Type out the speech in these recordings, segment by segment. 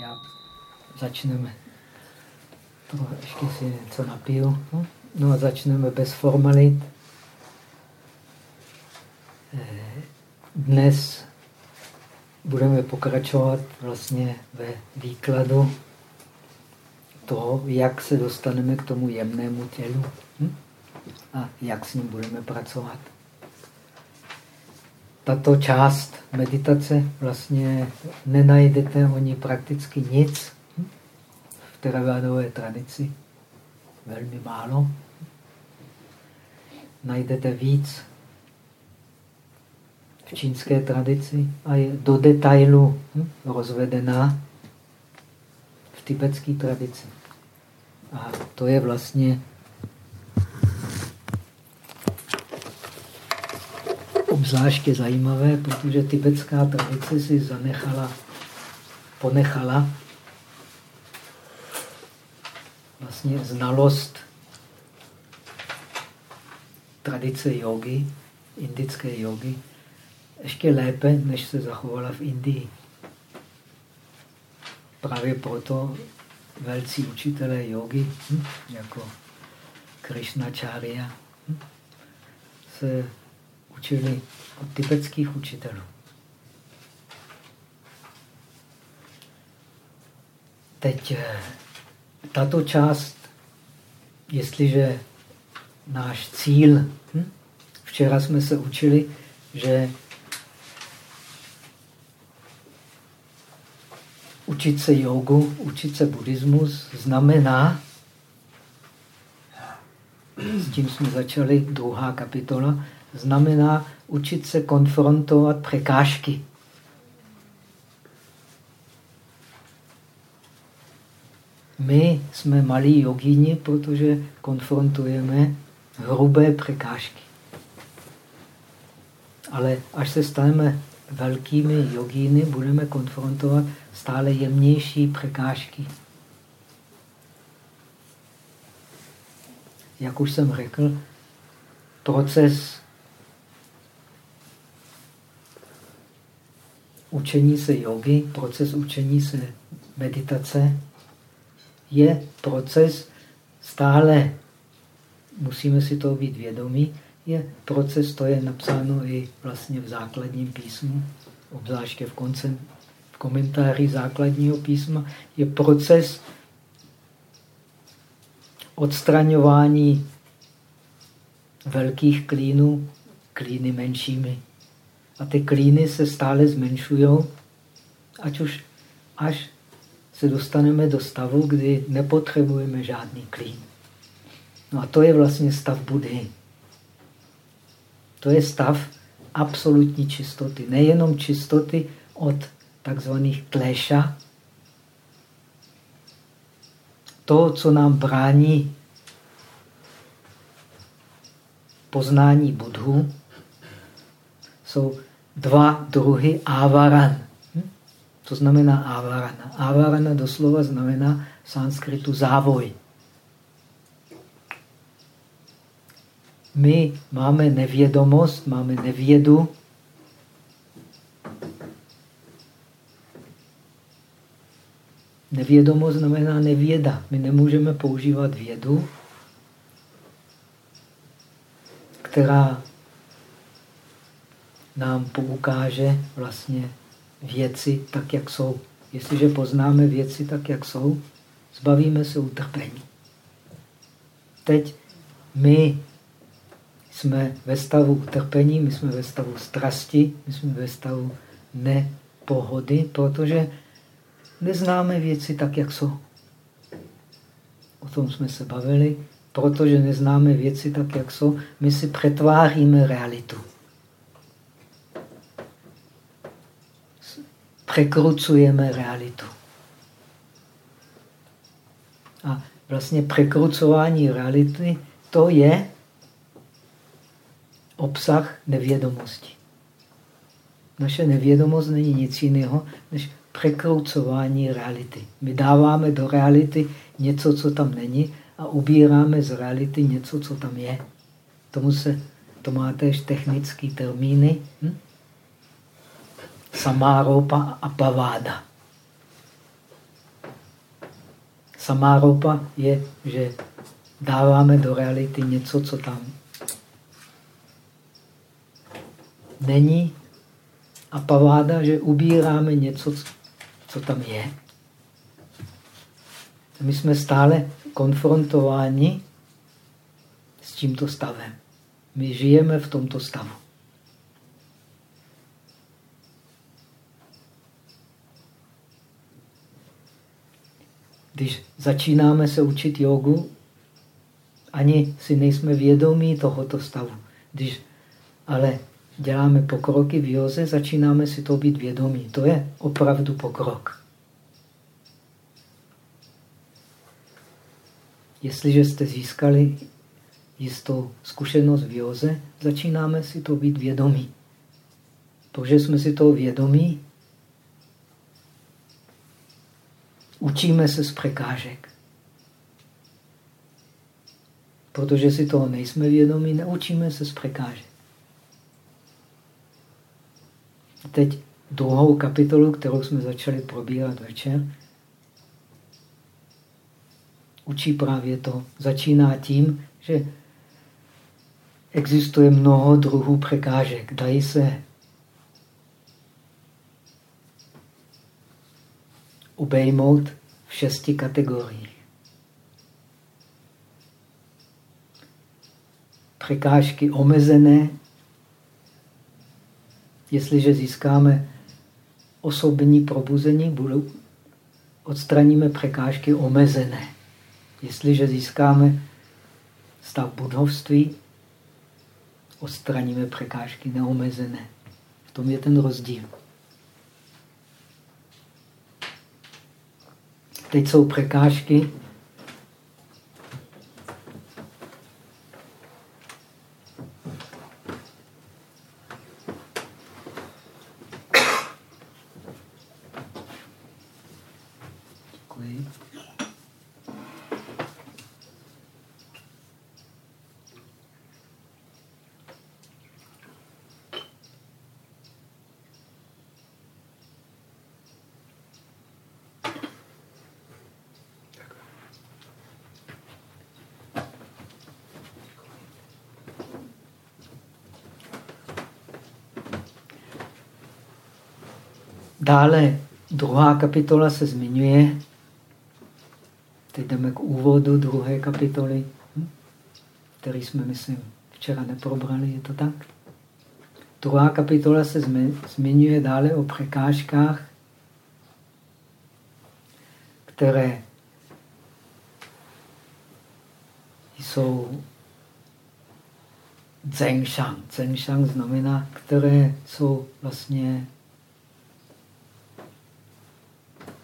já začneme. To ještě si něco napiju. No a začneme bez formalit. Eh, dnes budeme pokračovat vlastně ve výkladu toho, jak se dostaneme k tomu jemnému tělu hm? a jak s ním budeme pracovat tato část meditace vlastně nenajdete o ní prakticky nic v teravádové tradici. Velmi málo. Najdete víc v čínské tradici a je do detailu rozvedená v tibetské tradici. A to je vlastně obzvláště zajímavé, protože tibetská tradice si zanechala, ponechala vlastně znalost tradice jogy, indické jogy, ještě lépe, než se zachovala v Indii. Právě proto velcí učitelé jogy, hm, jako Krishna Charya, hm, se učili od tibetských učitelů. Teď eh, tato část, jestliže náš cíl, hm? včera jsme se učili, že učit se jogu, učit se buddhismus znamená, s tím jsme začali, druhá kapitola, znamená učit se konfrontovat překážky. My jsme malí jogíni, protože konfrontujeme hrubé překážky. Ale až se staneme velkými jogíny, budeme konfrontovat stále jemnější překážky. Jak už jsem řekl, proces učení se jogy, proces učení se meditace je proces stále, musíme si toho být vědomí, je proces, to je napsáno i vlastně v základním písmu, obzvláště v, koncem, v komentáři základního písma, je proces odstraňování velkých klínů klíny menšími. A ty klíny se stále zmenšují, ať už až se dostaneme do stavu, kdy nepotřebujeme žádný klín. No a to je vlastně stav Budhy. To je stav absolutní čistoty. Nejenom čistoty od takzvaných kléša, to, co nám brání poznání Budhu, jsou dva druhy ávaran. Hm? To znamená ávarana. Ávarana doslova znamená v sanskritu závoj. My máme nevědomost, máme nevědu, Nevědomost znamená nevěda. My nemůžeme používat vědu, která nám poukáže vlastně věci tak, jak jsou. Jestliže poznáme věci tak, jak jsou, zbavíme se utrpení. Teď my jsme ve stavu utrpení, my jsme ve stavu strasti, my jsme ve stavu nepohody, protože neznáme věci tak, jak jsou. O tom jsme se bavili. Protože neznáme věci tak, jak jsou, my si přetváříme realitu. Překrucujeme realitu. A vlastně překrucování reality, to je obsah nevědomosti. Naše nevědomost není nic jiného, než překrucování reality. My dáváme do reality něco, co tam není a ubíráme z reality něco, co tam je. Tomu se, to má též technické termíny. Hm? Samáropa a paváda. samá ropa je, že dáváme do reality něco, co tam není a paváda, že ubíráme něco, co tam je. My jsme stále konfrontováni s tímto stavem. My žijeme v tomto stavu. Když začínáme se učit jogu, ani si nejsme vědomí tohoto stavu. Když ale děláme pokroky v józe, začínáme si to být vědomí. To je opravdu pokrok. Jestliže jste získali jistou zkušenost v józe, začínáme si to být vědomí. Protože jsme si toho vědomí, učíme se z překážek. Protože si toho nejsme vědomí, neučíme se z překážek. Teď druhou kapitolu, kterou jsme začali probírat večer, učí právě to. Začíná tím, že existuje mnoho druhů překážek. Dají se obejmout v šesti kategoriích. Překážky omezené, jestliže získáme osobní probuzení, budou, odstraníme překážky omezené. Jestliže získáme stav budovství, odstraníme překážky neomezené. V tom je ten rozdíl. Teď jsou překážky, Dále druhá kapitola se zmiňuje, teď jdeme k úvodu druhé kapitoly, hm? který jsme, myslím, včera neprobrali, je to tak? Druhá kapitola se zmiňuje dále o překážkách, které jsou Zengshang. Zengshang znamená, které jsou vlastně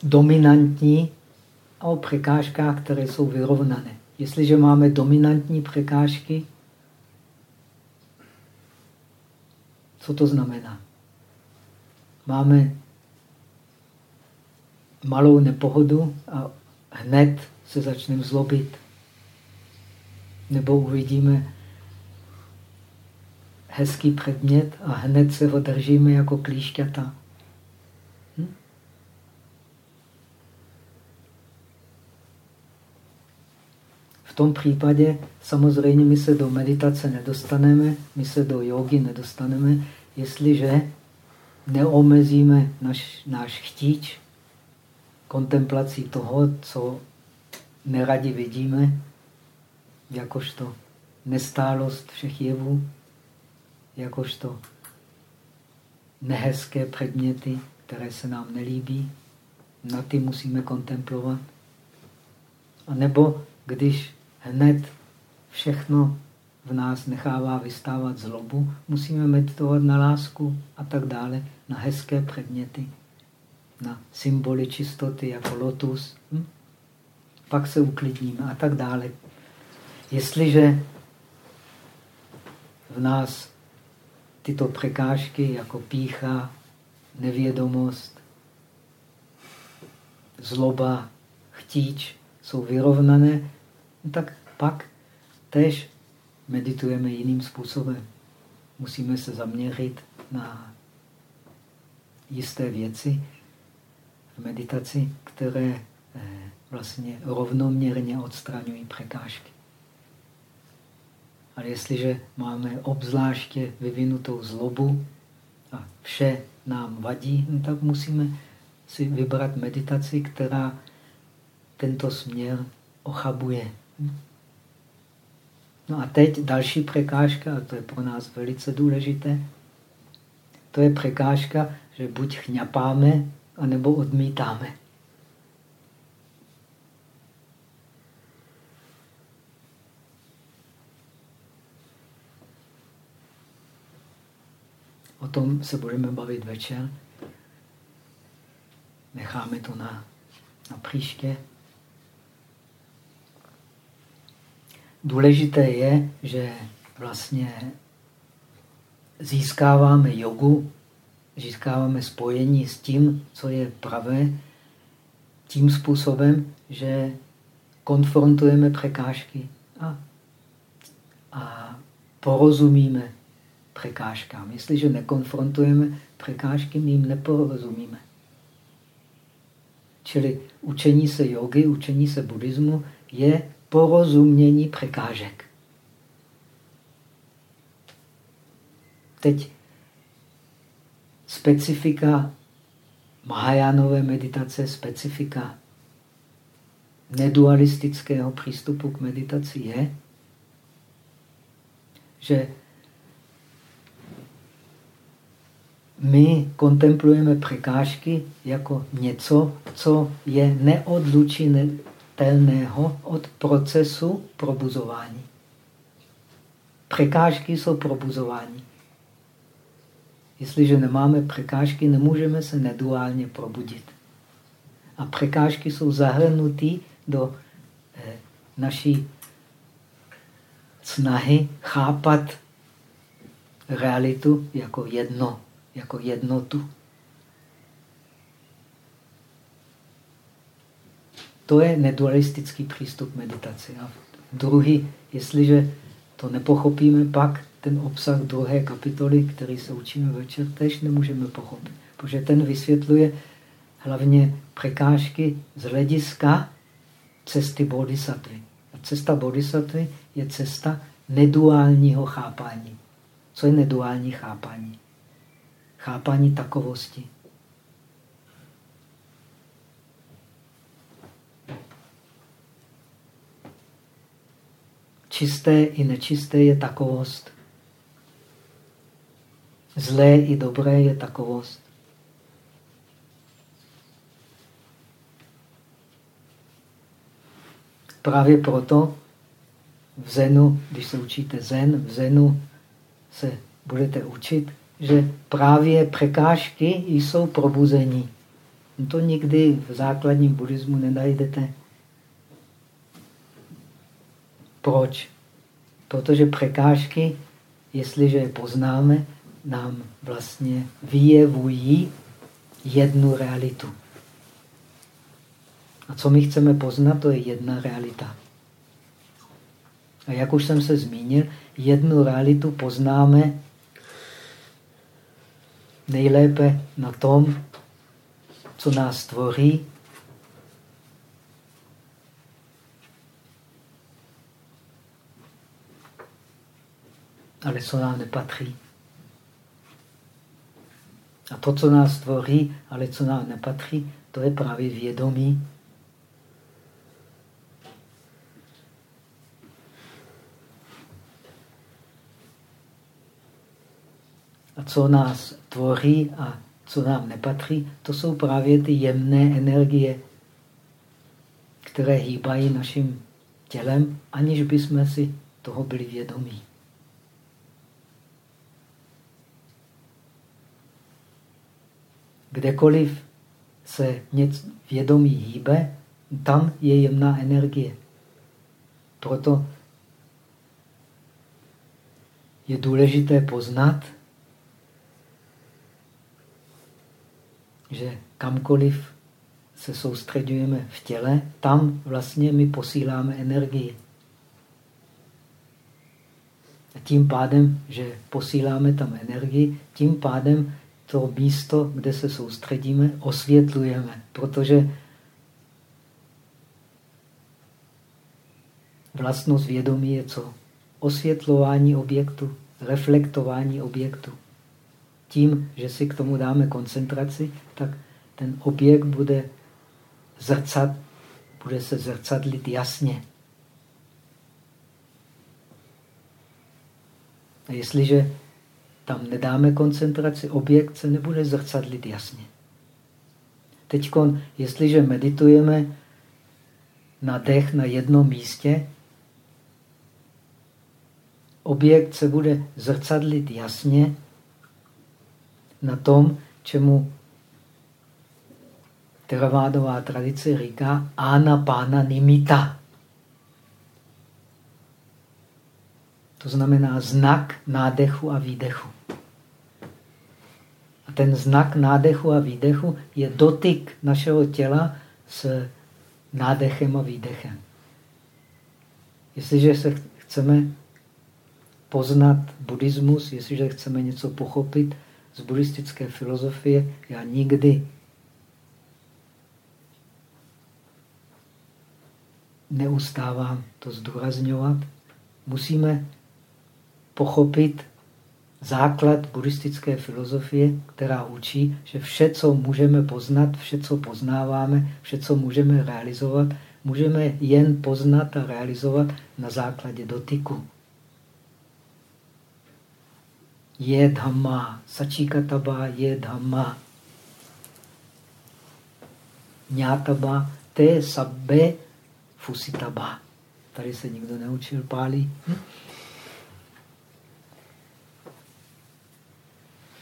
dominantní a o překážkách, které jsou vyrovnané. Jestliže máme dominantní překážky, co to znamená? Máme malou nepohodu a hned se začneme zlobit. Nebo uvidíme hezký předmět a hned se ho držíme jako klíšťata. V tom případě samozřejmě my se do meditace nedostaneme, my se do jogy nedostaneme, jestliže neomezíme naš, náš chtíč kontemplací toho, co neradi vidíme, jakožto nestálost všech jevů, jakožto nehezké předměty, které se nám nelíbí, na ty musíme kontemplovat. A nebo když hned všechno v nás nechává vystávat zlobu, musíme meditovat na lásku a tak dále, na hezké předměty, na symboly čistoty jako lotus. Hm? Pak se uklidníme a tak dále. Jestliže v nás tyto překážky jako pícha, nevědomost, zloba, chtíč jsou vyrovnané, No tak pak tež meditujeme jiným způsobem. Musíme se zaměřit na jisté věci v meditaci, které eh, vlastně rovnoměrně odstraňují překážky. Ale jestliže máme obzvláště vyvinutou zlobu a vše nám vadí, no tak musíme si vybrat meditaci, která tento směr ochabuje. No a teď další překážka, a to je pro nás velice důležité, to je překážka, že buď chňapáme, anebo odmítáme. O tom se budeme bavit večer. Necháme to na, na příště. Důležité je, že vlastně získáváme jogu, získáváme spojení s tím, co je pravé, tím způsobem, že konfrontujeme překážky a, a porozumíme překážkám. Jestliže nekonfrontujeme překážky, my jim neporozumíme. Čili učení se jogy, učení se buddhismu je porozumění překážek. Teď specifika Mahajánové meditace, specifika nedualistického přístupu k meditaci je, že my kontemplujeme překážky jako něco, co je neodlučitelného od procesu probuzování. Překážky jsou probuzování. Jestliže nemáme překážky, nemůžeme se neduálně probudit. A překážky jsou zahrnuty do eh, naší snahy chápat realitu jako jedno jako jednotu. To je nedualistický přístup meditace. A druhý, jestliže to nepochopíme, pak ten obsah druhé kapitoly, který se učíme večer, tež nemůžeme pochopit. Protože ten vysvětluje hlavně překážky z hlediska cesty bodhisattvy. A cesta bodhisattvy je cesta neduálního chápání. Co je neduální chápání? chápání takovosti. Čisté i nečisté je takovost. Zlé i dobré je takovost. Právě proto v Zenu, když se učíte Zen, v Zenu se budete učit že právě překážky jsou probuzení. To nikdy v základním buddhismu nenajdete. Proč? Protože překážky, jestliže je poznáme, nám vlastně vyjevují jednu realitu. A co my chceme poznat, to je jedna realita. A jak už jsem se zmínil, jednu realitu poznáme nejlépe na tom, co nás tvoří, ale co nám nepatří. A to, co nás tvoří, ale co nám nepatří, to je právě vědomí. A co nás tvoří a co nám nepatří, to jsou právě ty jemné energie, které hýbají naším tělem, aniž bychom si toho byli vědomí. Kdekoliv se něco vědomí hýbe, tam je jemná energie. Proto je důležité poznat, že kamkoliv se soustředujeme v těle, tam vlastně my posíláme energii. A tím pádem, že posíláme tam energii, tím pádem to místo, kde se soustředíme, osvětlujeme, protože vlastnost vědomí je co? Osvětlování objektu, reflektování objektu. Tím, že si k tomu dáme koncentraci, tak ten objekt bude zrcad, bude se zrcadlit jasně. A jestliže tam nedáme koncentraci, objekt se nebude zrcadlit jasně. Teď, jestliže meditujeme na dech na jednom místě, objekt se bude zrcadlit jasně na tom, čemu teravádová tradice říká pána nimita. To znamená znak nádechu a výdechu. Ten znak nádechu a výdechu je dotyk našeho těla s nádechem a výdechem. Jestliže se chceme poznat buddhismus, jestliže chceme něco pochopit z buddhistické filozofie, já nikdy neustávám to zdůrazňovat, musíme pochopit základ buddhistické filozofie, která učí, že vše, co můžeme poznat, vše, co poznáváme, vše, co můžeme realizovat, můžeme jen poznat a realizovat na základě dotyku. Je dhamma, sačíkataba je dhamma. Nyátaba te sabbe fusitaba. Tady se nikdo neučil pálí. Hm?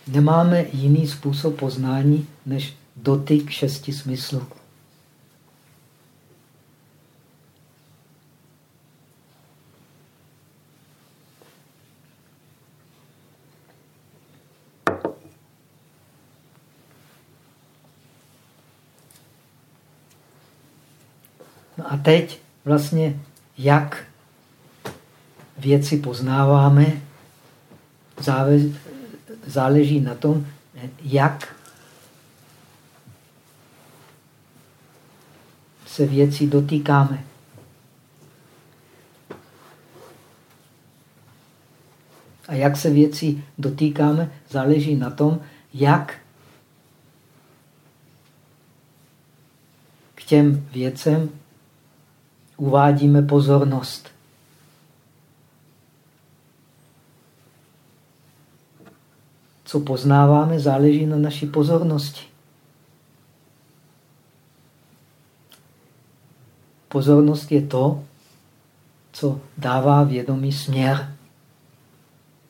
Nemáme jiný způsob poznání než dotyk šesti smyslů. No a teď vlastně, jak věci poznáváme, na tom, jak se věcí dotýkáme. A jak se věcí dotýkáme, záleží na tom, jak k těm věcem uvádíme pozornost. Co poznáváme, záleží na naší pozornosti. Pozornost je to, co dává vědomí směr.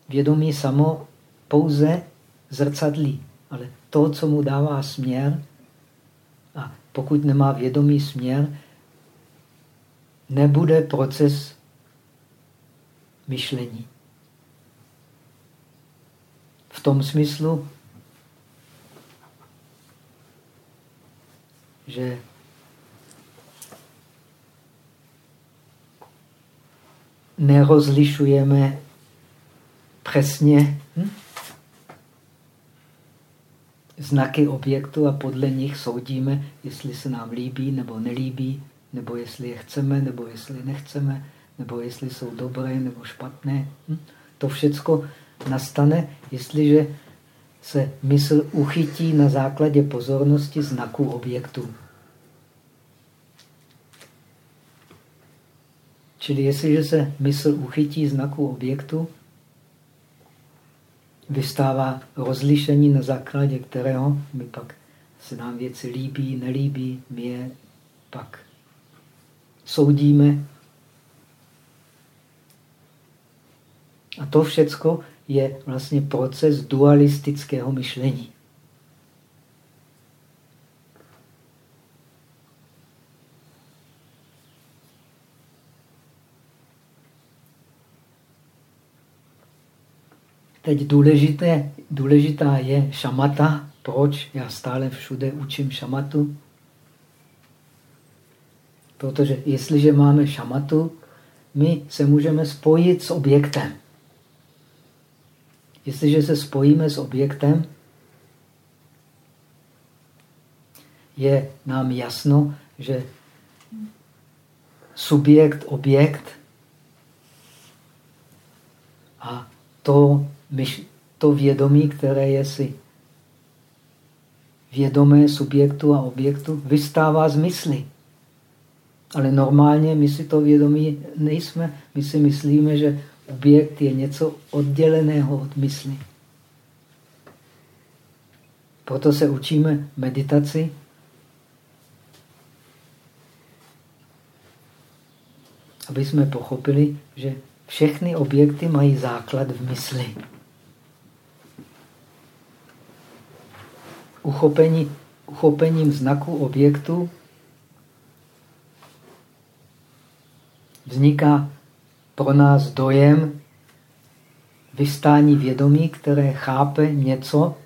Vědomí samo pouze zrcadlí, ale to, co mu dává směr, a pokud nemá vědomý směr, nebude proces myšlení. V tom smyslu, že nerozlišujeme přesně hm? znaky objektu a podle nich soudíme, jestli se nám líbí nebo nelíbí, nebo jestli je chceme, nebo jestli nechceme, nebo jestli jsou dobré nebo špatné. Hm? To všecko nastane, jestliže se mysl uchytí na základě pozornosti znaků objektu. Čili jestliže se mysl uchytí znaku objektu, vystává rozlišení, na základě kterého my pak se nám věci líbí, nelíbí, my je pak soudíme. A to všecko je vlastně proces dualistického myšlení. Teď důležité, důležitá je šamata. Proč já stále všude učím šamatu? Protože jestliže máme šamatu, my se můžeme spojit s objektem. Jestliže se spojíme s objektem, je nám jasno, že subjekt, objekt A to, to vědomí, které je si vědomé subjektu a objektu, vystává z mysli. Ale normálně my si to vědomí nejsme. My si myslíme, že objekt je něco odděleného od mysli. Proto se učíme meditaci. Aby jsme pochopili, že všechny objekty mají základ v mysli. Uchopení, uchopením znaku objektu vzniká pro nás dojem vystání vědomí, které chápe něco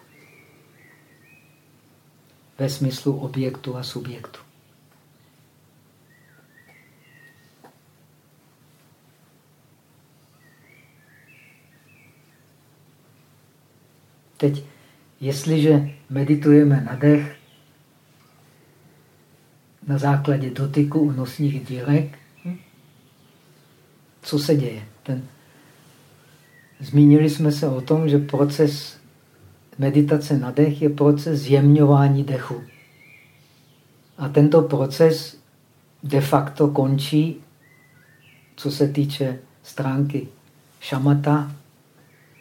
ve smyslu objektu a subjektu. Teď, jestliže meditujeme na dech na základě dotyku u nosních dírek, co se děje? Ten... Zmínili jsme se o tom, že proces meditace na dech je proces zjemňování dechu. A tento proces de facto končí, co se týče stránky šamata,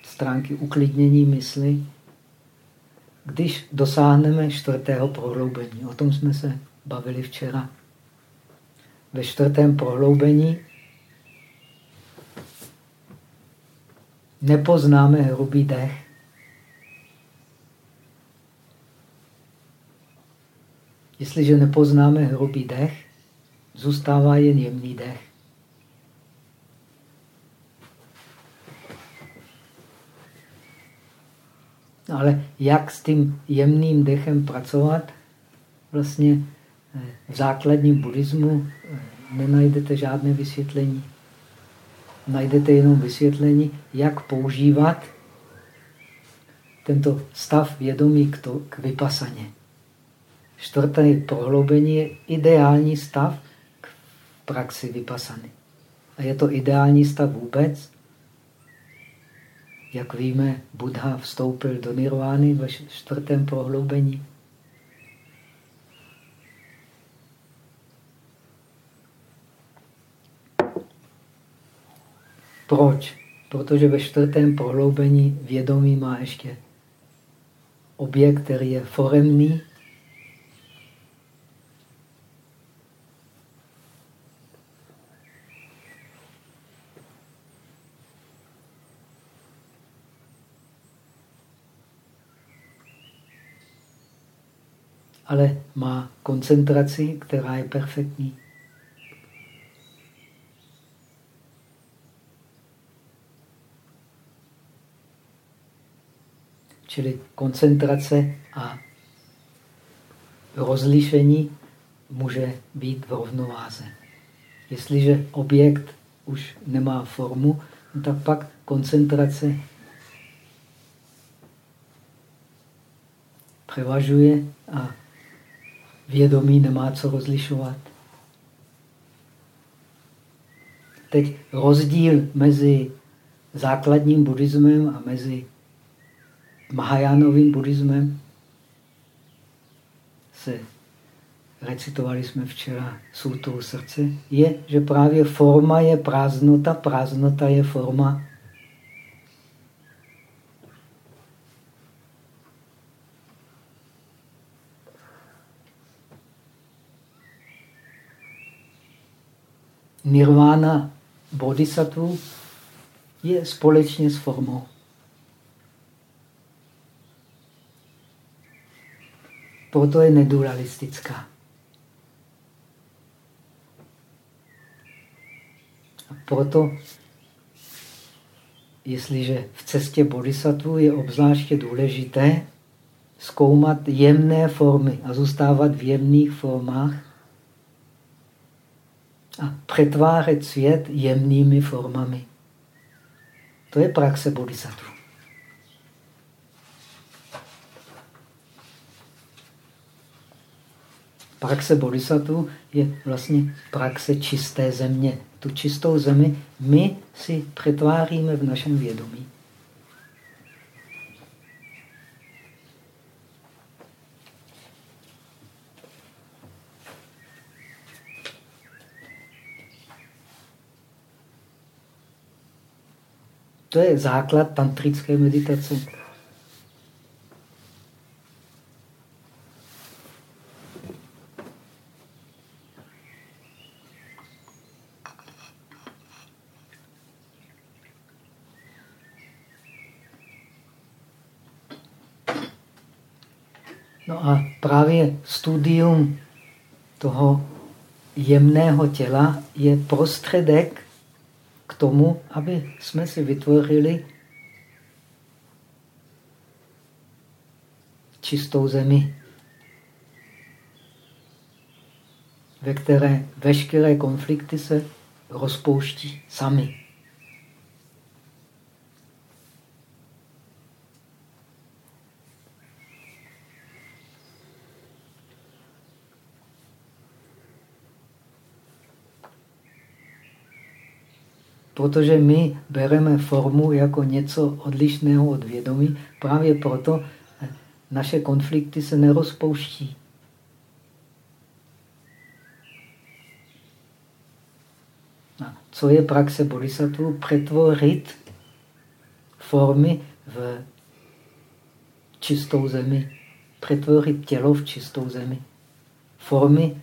stránky uklidnění mysli, když dosáhneme čtvrtého prohloubení. O tom jsme se bavili včera. Ve čtvrtém prohloubení nepoznáme hrubý dech. Jestliže nepoznáme hrubý dech, zůstává jen jemný dech. Ale jak s tím jemným dechem pracovat, vlastně eh, v základním buddhismu eh, nenajdete žádné vysvětlení najdete jenom vysvětlení, jak používat tento stav vědomí k, to, k vypasaně. Čtvrté prohloubení je ideální stav k praxi vypasany. A je to ideální stav vůbec. Jak víme, Buddha vstoupil do nirvány ve čtvrtém prohloubení. Proč? Protože ve čtvrtém prohloubení vědomí má ještě objekt, který je foremný, ale má koncentraci, která je perfektní. Čili koncentrace a rozlišení může být v rovnováze. Jestliže objekt už nemá formu, tak pak koncentrace převažuje a vědomí nemá co rozlišovat. Teď rozdíl mezi základním buddhismem a mezi Mahajánovým buddhismem se recitovali jsme včera sutru srdce, je, že právě forma je prázdnota, prázdnota je forma. Nirvana bodhisattva je společně s formou. Proto je nedualistická. A proto, jestliže v cestě bodhisattva je obzvláště důležité zkoumat jemné formy a zůstávat v jemných formách a přetvářet svět jemnými formami. To je praxe bodhisattva. Praxe bodhisattva je vlastně praxe čisté země. tu čistou zemi, my si přetváříme v našem vědomí. To je základ tantrické meditace. No a právě studium toho jemného těla je prostředek k tomu, aby jsme si vytvořili čistou zemi, ve které veškeré konflikty se rozpouští sami. Protože my bereme formu jako něco odlišného od vědomí, právě proto eh, naše konflikty se nerozpouští. A co je praxe bodhisattva? Přetvorit formy v čistou zemi. Přetvorit tělo v čistou zemi. Formy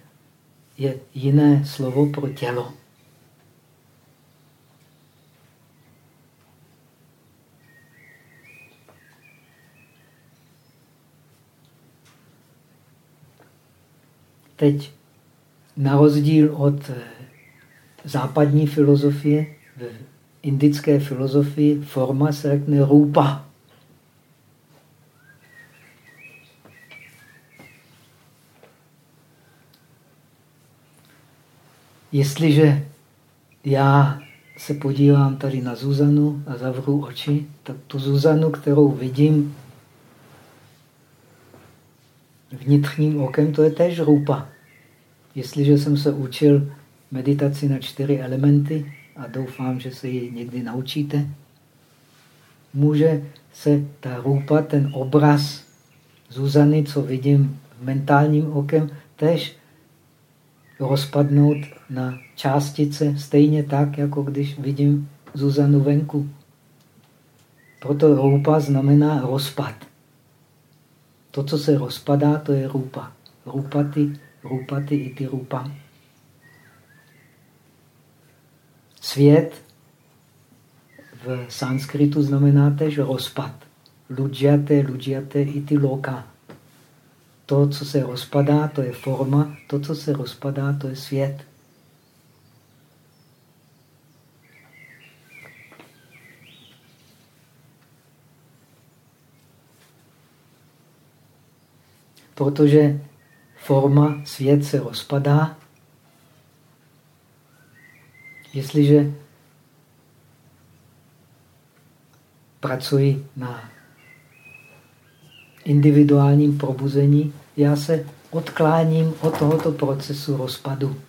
je jiné slovo pro tělo. Teď na rozdíl od eh, západní filozofie, v indické filozofii forma se řekne rupa. Jestliže já se podívám tady na Zuzanu a zavřu oči, tak tu Zuzanu, kterou vidím vnitřním okem, to je též rupa. Jestliže jsem se učil meditaci na čtyři elementy a doufám, že se ji někdy naučíte, může se ta rupa, ten obraz Zuzany, co vidím mentálním okem, tež rozpadnout na částice, stejně tak, jako když vidím Zuzanu venku. Proto rupa znamená rozpad. To, co se rozpadá, to je rupa. Rupaty Rupaty iti rupa. Svět v sanskritu znamená tež rozpad. Ludžiate, ludžiate iti loka. To, co se rozpadá, to je forma, to, co se rozpadá, to je svět. Protože forma, svět se rozpadá. Jestliže pracuji na individuálním probuzení, já se odkláním od tohoto procesu rozpadu.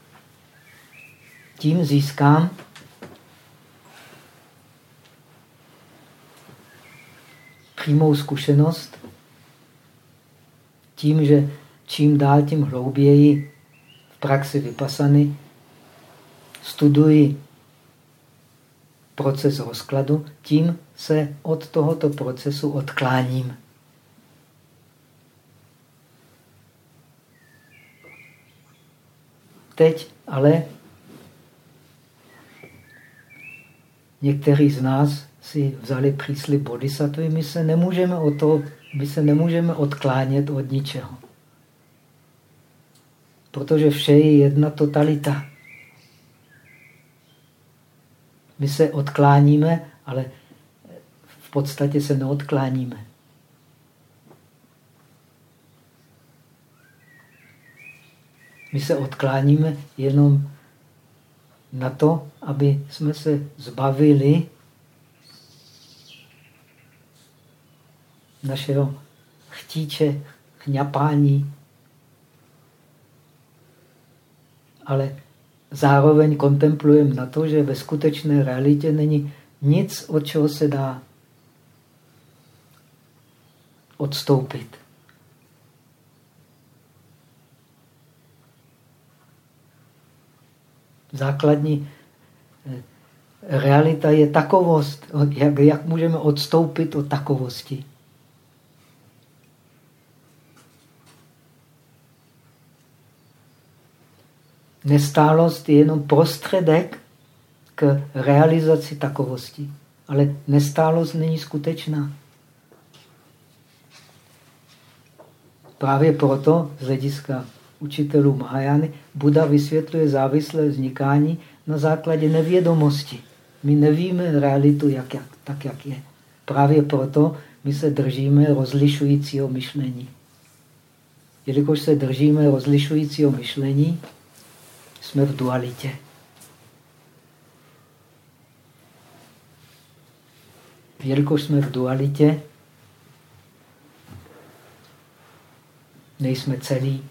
Tím získám přímou zkušenost tím, že čím dál tím hlouběji v praxi vypasany studuji proces rozkladu, tím se od tohoto procesu odkláním. Teď ale někteří z nás si vzali příslip bodhisattvy, my se nemůžeme, od toho, my se nemůžeme odklánět od ničeho protože vše je jedna totalita. My se odkláníme, ale v podstatě se neodkláníme. My se odkláníme jenom na to, aby jsme se zbavili našeho chtíče, chňapání, ale zároveň kontemplujeme na to, že ve skutečné realitě není nic, od čeho se dá odstoupit. Základní eh, realita je takovost. Jak, jak můžeme odstoupit od takovosti? Nestálost je jenom prostředek k realizaci takovosti. Ale nestálost není skutečná. Právě proto z hlediska učitelů Mahajány Buda vysvětluje závislé vznikání na základě nevědomosti. My nevíme realitu jak, jak, tak, jak je. Právě proto my se držíme rozlišujícího myšlení. Jelikož se držíme rozlišujícího myšlení, jsme v dualitě. Jelikož jsme v dualitě, nejsme celí.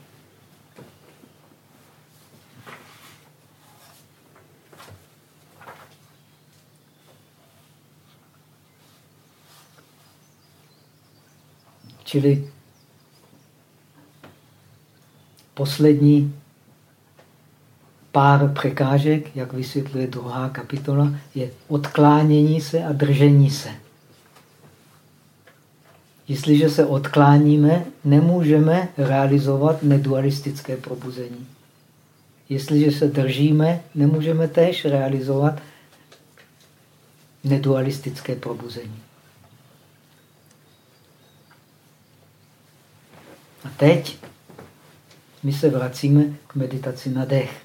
Čili poslední pár překážek, jak vysvětluje druhá kapitola, je odklánění se a držení se. Jestliže se odkláníme, nemůžeme realizovat nedualistické probuzení. Jestliže se držíme, nemůžeme též realizovat nedualistické probuzení. A teď my se vracíme k meditaci na dech.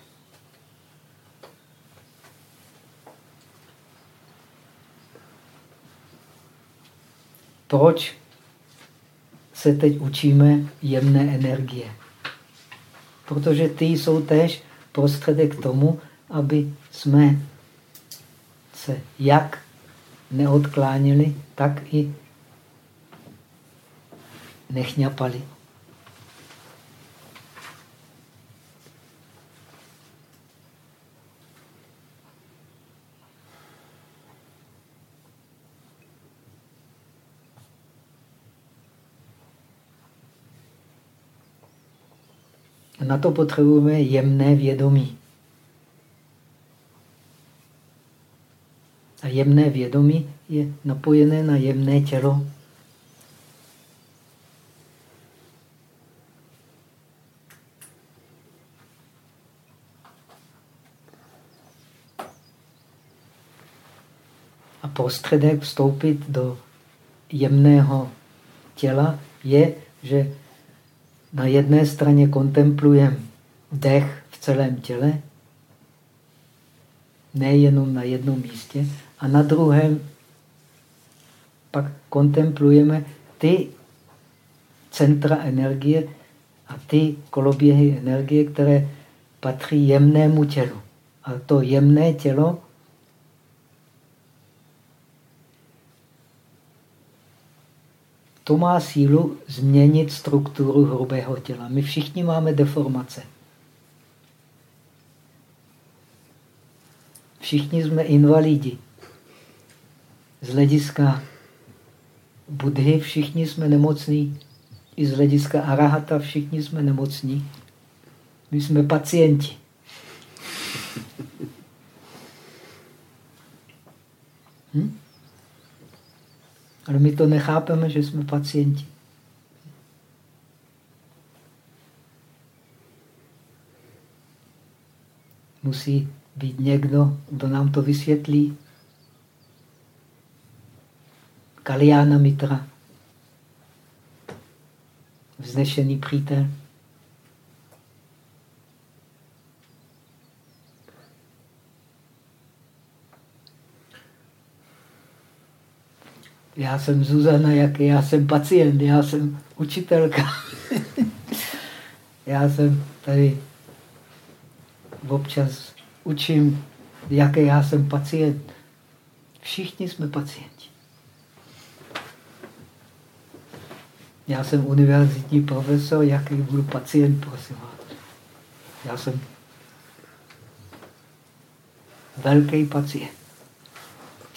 Proč se teď učíme jemné energie? Protože ty jsou též prostředek k tomu, aby jsme se jak neodklánili, tak i nechňapali. Na to potřebujeme jemné vědomí. A jemné vědomí je napojené na jemné tělo. A prostředek vstoupit do jemného těla je, že na jedné straně kontemplujeme dech v celém těle, nejenom na jednom místě, a na druhém pak kontemplujeme ty centra energie a ty koloběhy energie, které patří jemnému tělu. A to jemné tělo To má sílu změnit strukturu hrubého těla. My všichni máme deformace. Všichni jsme invalidi. Z hlediska Budhy všichni jsme nemocní. I z hlediska Arahata všichni jsme nemocní. My jsme pacienti. Hm? Ale my to nechápeme, že jsme pacienti. Musí být někdo, kdo nám to vysvětlí. Kaliána Mitra, vznešený přítel. Já jsem Zuzana, jak já jsem pacient, já jsem učitelka. já jsem tady občas učím, jaký já jsem pacient. Všichni jsme pacienti. Já jsem univerzitní profesor, jaký budu pacient, prosím vás. Já jsem velký pacient.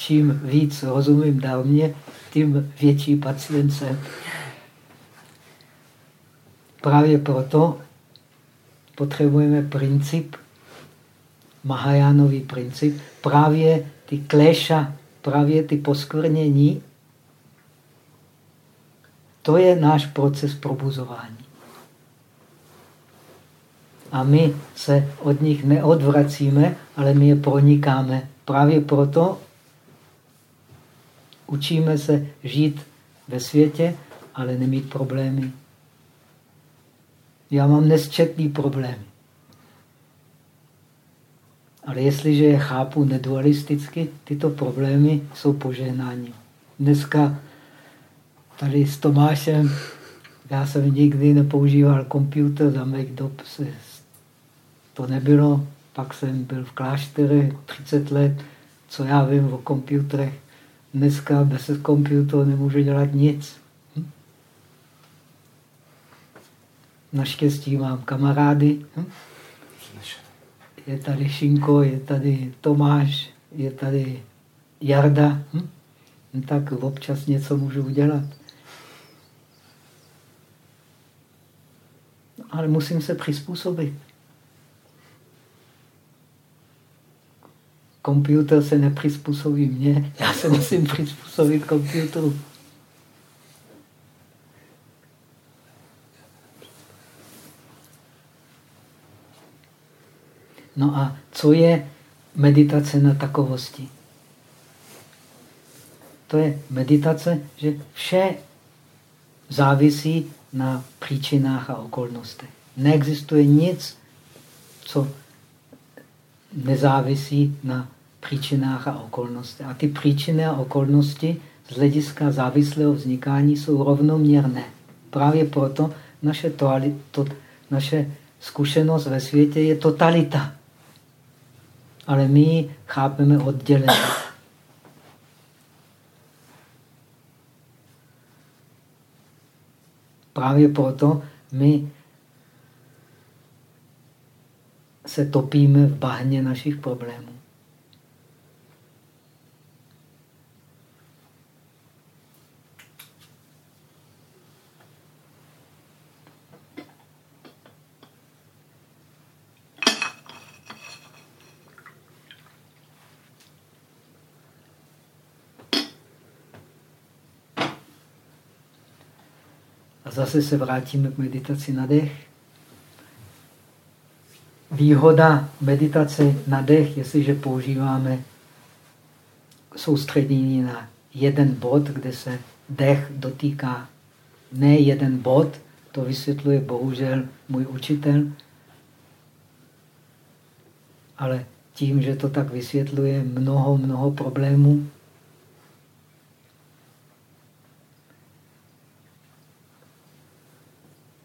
Čím víc rozumím dávně, tím větší pacient jsem. Právě proto potřebujeme princip, Mahajánový princip, právě ty kléša, právě ty poskvrnění, to je náš proces probuzování. A my se od nich neodvracíme, ale my je pronikáme. Právě proto učíme se žít ve světě, ale nemít problémy. Já mám nesčetný problémy. Ale jestliže je chápu nedualisticky, tyto problémy jsou požehnáním. Dneska tady s Tomášem, já jsem nikdy nepoužíval počítač, za mých dob se to nebylo. Pak jsem byl v kláštere 30 let, co já vím o počítačech. Dneska bez počítače nemůžu dělat nic. Hm? Naštěstí mám kamarády. Hm? Je tady Šinko, je tady Tomáš, je tady Jarda. Hm? Tak občas něco můžu udělat. Ale musím se přizpůsobit. Komputer se nepřizpůsobí mně, já se musím přizpůsobit komputeru. No a co je meditace na takovosti? To je meditace, že vše závisí na příčinách a okolnostech. Neexistuje nic, co nezávisí na příčinách a okolnostech. A ty příčiny a okolnosti z hlediska závislého vznikání jsou rovnoměrné. Právě proto naše, toali, to, naše zkušenost ve světě je totalita. Ale my ji chápeme odděleně. Právě proto my se topíme v bahně našich problémů. A zase se vrátíme k meditaci na dech výhoda meditace na dech, jestliže používáme soustředění na jeden bod, kde se dech dotýká ne jeden bod, to vysvětluje bohužel můj učitel, ale tím, že to tak vysvětluje mnoho, mnoho problémů,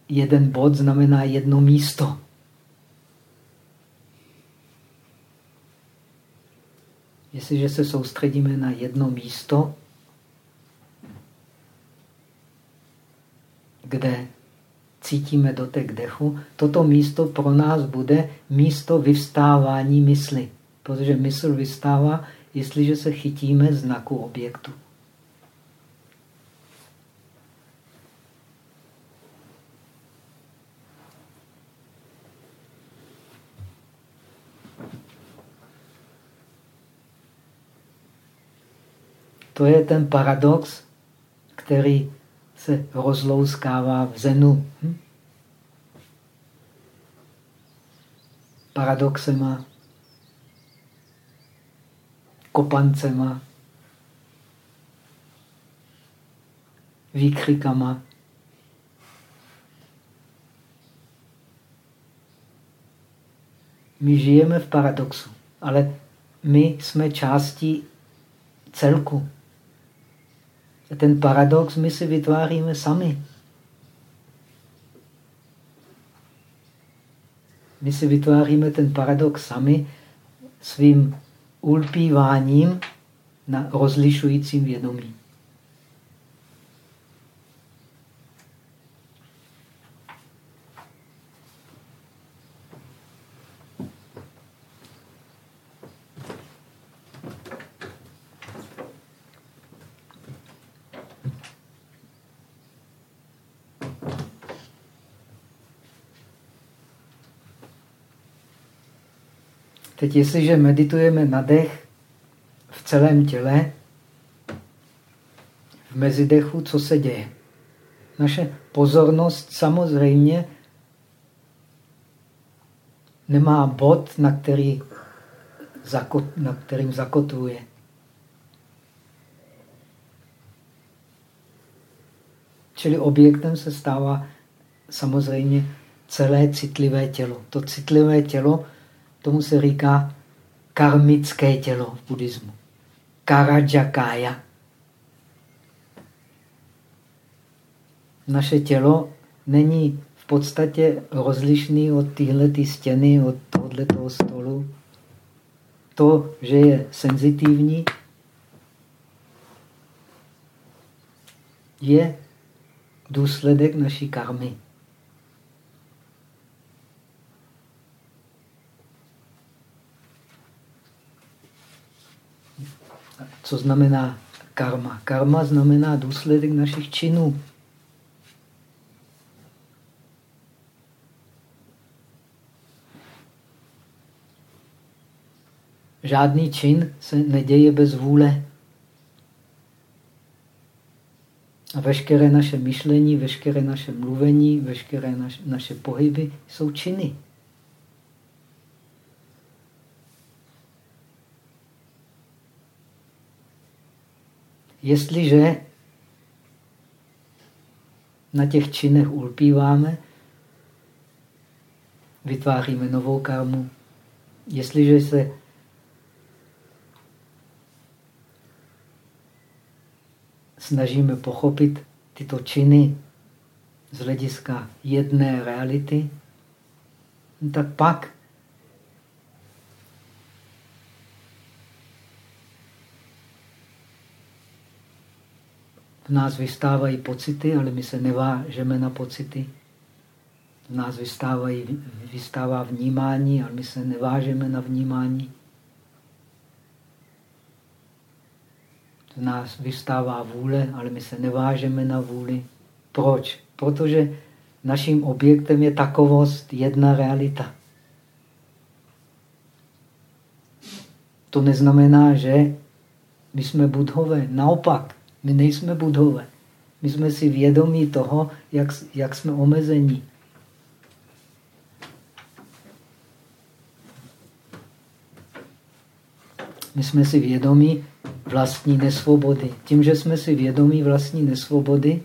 jeden bod znamená jedno místo. Jestliže se soustředíme na jedno místo, kde cítíme dotek dechu, toto místo pro nás bude místo vyvstávání mysli. Protože mysl vystává, jestliže se chytíme znaku objektu. To je ten paradox, který se rozlouskává v zenu. Hm? Paradoxema, kopancema, výkřikama. My žijeme v paradoxu, ale my jsme částí celku ten paradox my si vytváříme sami. My si vytváříme ten paradox sami svým ulpíváním na rozlišujícím vědomí. Teď, jestliže meditujeme na dech v celém těle, v mezidechu, co se děje? Naše pozornost samozřejmě nemá bod, na, který, na kterým zakotuje. Čili objektem se stává samozřejmě celé citlivé tělo. To citlivé tělo, tomu se říká karmické tělo v buddhismu. Karajakája. Naše tělo není v podstatě rozlišný od téhle stěny, od tohoto stolu. To, že je senzitivní, je důsledek naší karmy. Co znamená karma? Karma znamená důsledek našich činů. Žádný čin se neděje bez vůle. A veškeré naše myšlení, veškeré naše mluvení, veškeré naše, naše pohyby jsou činy. Jestliže na těch činech ulpíváme, vytváříme novou karmu. Jestliže se snažíme pochopit tyto činy z hlediska jedné reality, tak pak v nás vystávají pocity, ale my se nevážeme na pocity. V nás vystávají, vystává vnímání, ale my se nevážeme na vnímání. z nás vystává vůle, ale my se nevážeme na vůli. Proč? Protože naším objektem je takovost, jedna realita. To neznamená, že my jsme budhové. Naopak, my nejsme budhové. My jsme si vědomí toho, jak, jak jsme omezení. My jsme si vědomí, vlastní nesvobody. Tím, že jsme si vědomí vlastní nesvobody,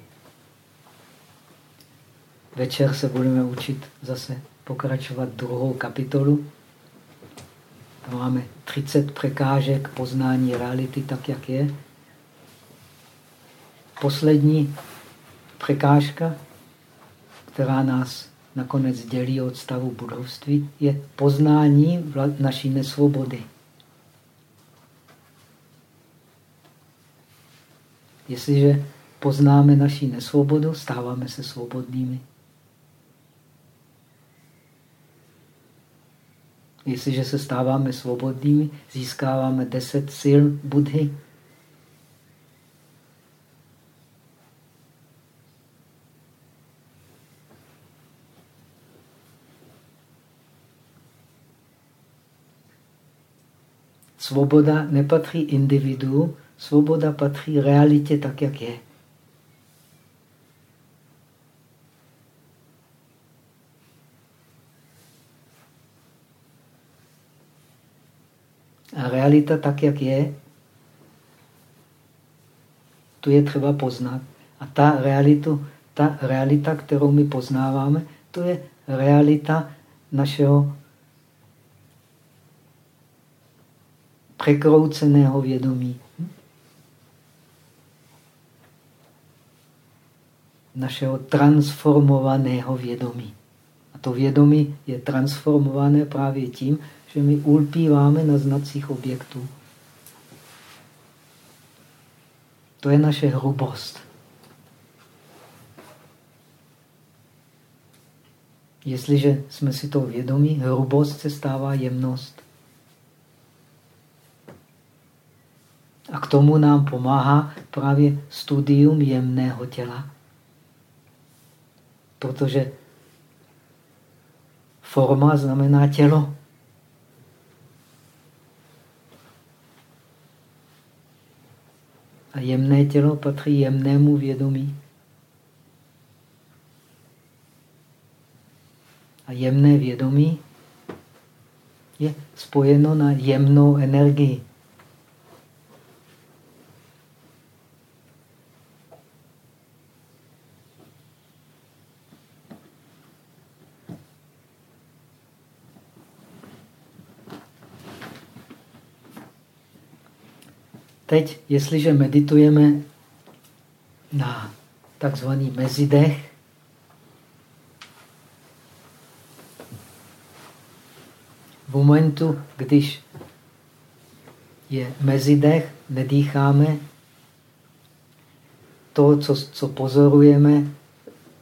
večer se budeme učit zase pokračovat druhou kapitolu. Máme 30 překážek poznání reality tak, jak je. Poslední překážka, která nás nakonec dělí od stavu budovství, je poznání naší nesvobody. Jestliže poznáme naši nesvobodu, stáváme se svobodnými. Jestliže se stáváme svobodnými, získáváme deset sil Budhy. Svoboda nepatří individu, Svoboda patří realitě tak, jak je. A realita tak, jak je, tu je třeba poznat. A ta, realitu, ta realita, kterou my poznáváme, to je realita našeho překrouceného vědomí. našeho transformovaného vědomí. A to vědomí je transformované právě tím, že my ulpíváme na znacích objektů. To je naše hrubost. Jestliže jsme si to vědomí, hrubost se stává jemnost. A k tomu nám pomáhá právě studium jemného těla. Protože forma znamená tělo. A jemné tělo patří jemnému vědomí. A jemné vědomí je spojeno na jemnou energii. Teď, jestliže meditujeme na takzvaný mezidech, v momentu, když je mezidech, nedýcháme, to, co, co pozorujeme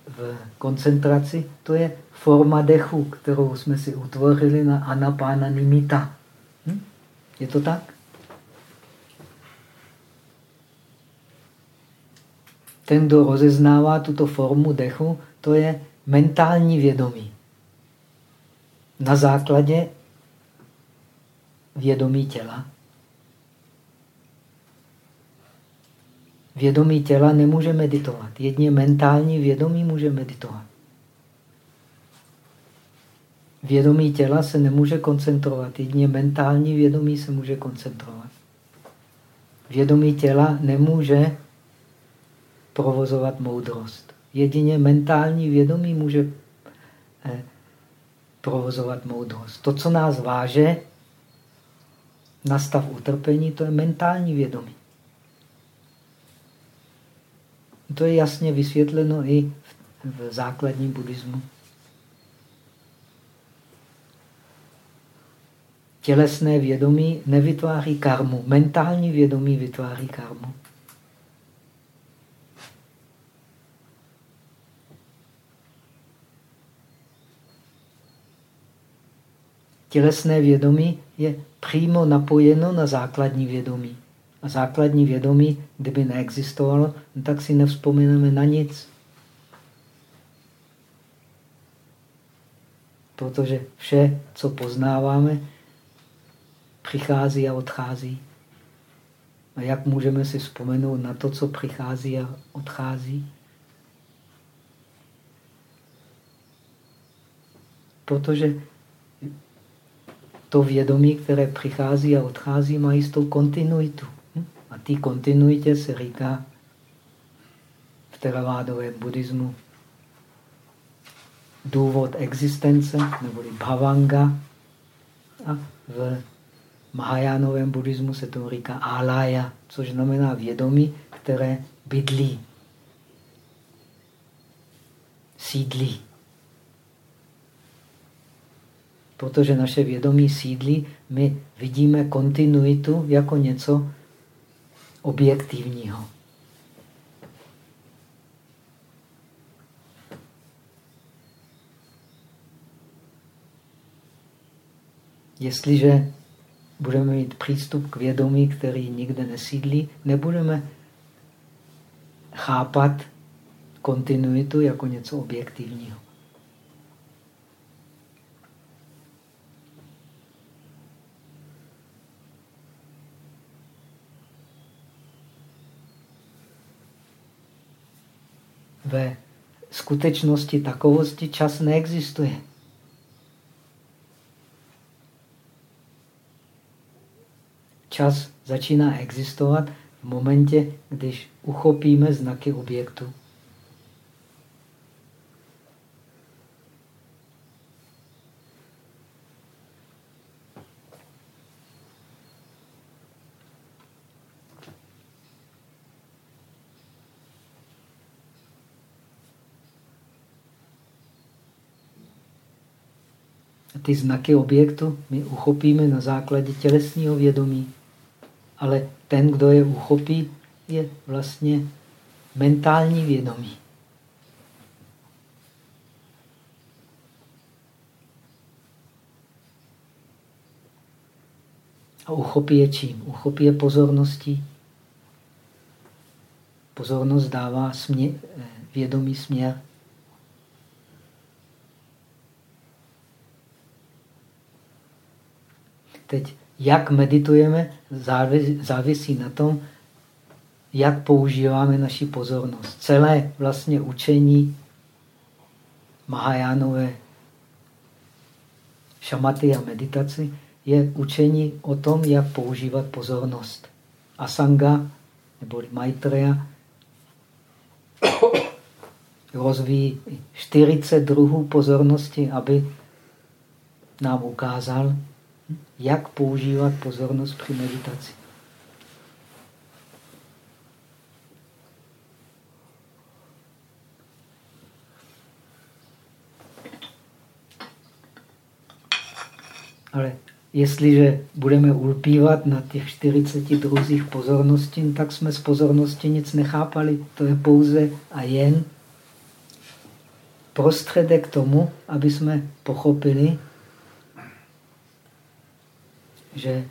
v koncentraci, to je forma dechu, kterou jsme si utvořili na anapána nimita. Hm? Je to tak? Ten, kdo rozeznává tuto formu dechu, to je mentální vědomí. Na základě vědomí těla. Vědomí těla nemůže meditovat. Jedně mentální vědomí může meditovat. Vědomí těla se nemůže koncentrovat. Jedně mentální vědomí se může koncentrovat. Vědomí těla nemůže provozovat moudrost. Jedině mentální vědomí může eh, provozovat moudrost. To, co nás váže na stav utrpení, to je mentální vědomí. To je jasně vysvětleno i v základním buddhismu. Tělesné vědomí nevytváří karmu, mentální vědomí vytváří karmu. Tělesné vědomí je přímo napojeno na základní vědomí. A základní vědomí, kdyby neexistovalo, no tak si nevzpomeneme na nic. Protože vše, co poznáváme, přichází a odchází. A jak můžeme si vzpomenout na to, co přichází a odchází? Protože to vědomí, které přichází a odchází, má jistou kontinuitu. Hm? A té kontinuitě se říká v teravádovém buddhismu důvod existence, neboli bhavanga. A v Mahajánovém buddhismu se to říká alaya, což znamená vědomí, které bydlí, sídlí. Protože naše vědomí sídlí, my vidíme kontinuitu jako něco objektivního. Jestliže budeme mít přístup k vědomí, který nikde nesídlí, nebudeme chápat kontinuitu jako něco objektivního. Ve skutečnosti takovosti čas neexistuje. Čas začíná existovat v momentě, když uchopíme znaky objektu. Ty znaky objektu my uchopíme na základě tělesního vědomí. Ale ten, kdo je uchopí, je vlastně mentální vědomí. A uchopí je čím? Uchopí je pozorností. Pozornost dává směr, eh, vědomý směr. Teď, jak meditujeme, závisí na tom, jak používáme naši pozornost. Celé vlastně učení Mahajánové šamaty a meditaci je učení o tom, jak používat pozornost. Asanga, nebo Maitreya, rozvíjí 40 druhů pozornosti, aby nám ukázal, jak používat pozornost při meditaci. Ale jestliže budeme ulpívat na těch 40 druzích pozornosti, tak jsme z pozornosti nic nechápali. To je pouze a jen prostředek k tomu, aby jsme pochopili, že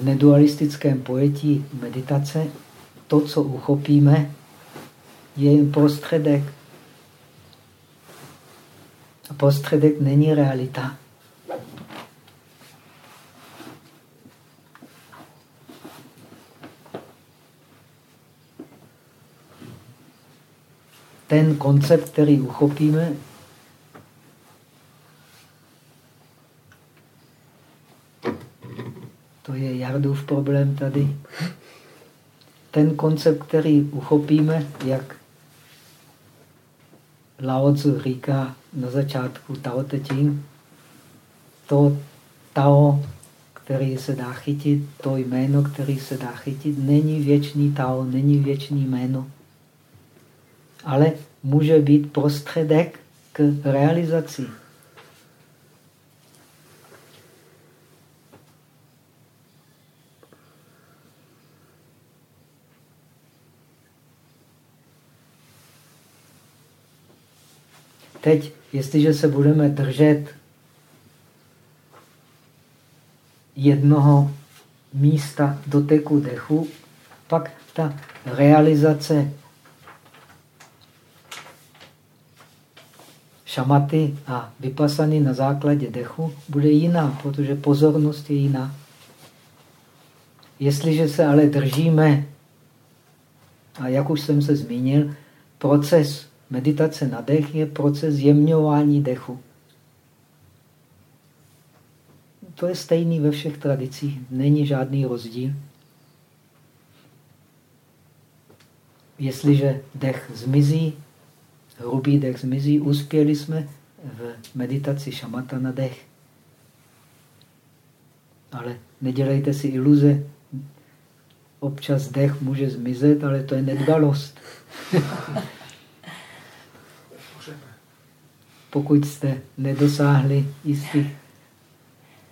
v nedualistickém pojetí meditace to, co uchopíme, je jen prostředek. A prostředek není realita. ten koncept, který uchopíme, to je Jardův problém tady. Ten koncept, který uchopíme, jak Lao Tzu říká na začátku Tao Te Ching, to Tao, který se dá chytit, to jméno, který se dá chytit, není věčný Tao, není věčný jméno ale může být prostředek k realizaci. Teď, jestliže se budeme držet jednoho místa doteku dechu, pak ta realizace šamaty a vypasany na základě dechu bude jiná, protože pozornost je jiná. Jestliže se ale držíme, a jak už jsem se zmínil, proces meditace na dech je proces jemňování dechu. To je stejný ve všech tradicích, není žádný rozdíl. Jestliže dech zmizí, hrubý dech zmizí, uspěli jsme v meditaci šamata na dech. Ale nedělejte si iluze. Občas dech může zmizet, ale to je nedbalost. Pokud jste nedosáhli jistých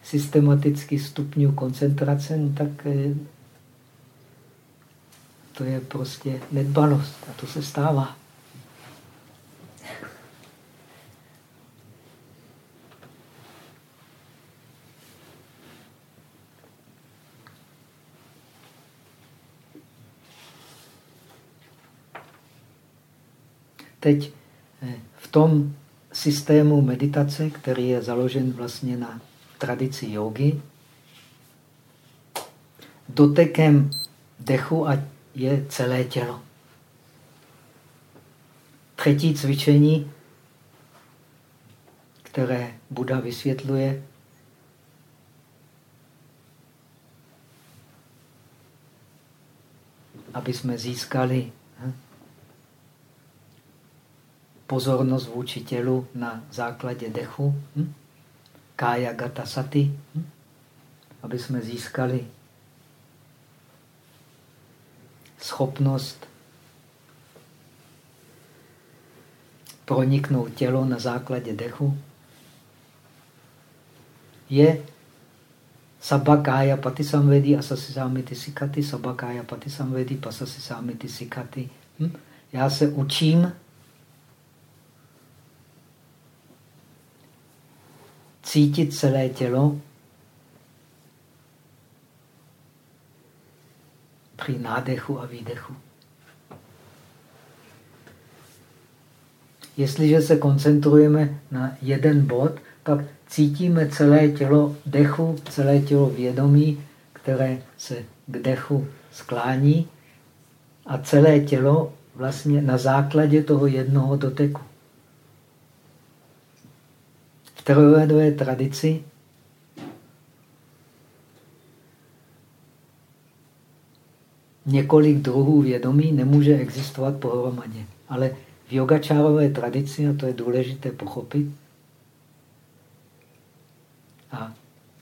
systematických stupňů koncentrace, no tak eh, to je prostě nedbalost a to se stává. Teď eh, v tom systému meditace, který je založen vlastně na tradici jogy, dotekem dechu a je celé tělo. Třetí cvičení, které Buda vysvětluje, aby jsme získali pozornost vůči tělu na základě dechu, hm? kája gata sati, hm? aby jsme získali schopnost proniknout tělo na základě dechu, je sabakája patisamvedi asasisamiti sikati, sabakája patisamvedi pasasisamiti sikati. Hm? Já se učím cítit celé tělo při nádechu a výdechu. Jestliže se koncentrujeme na jeden bod, tak cítíme celé tělo dechu, celé tělo vědomí, které se k dechu sklání a celé tělo vlastně na základě toho jednoho doteku. V tradici několik druhů vědomí nemůže existovat pohromadě. Ale v yogačárové tradici, a to je důležité pochopit, a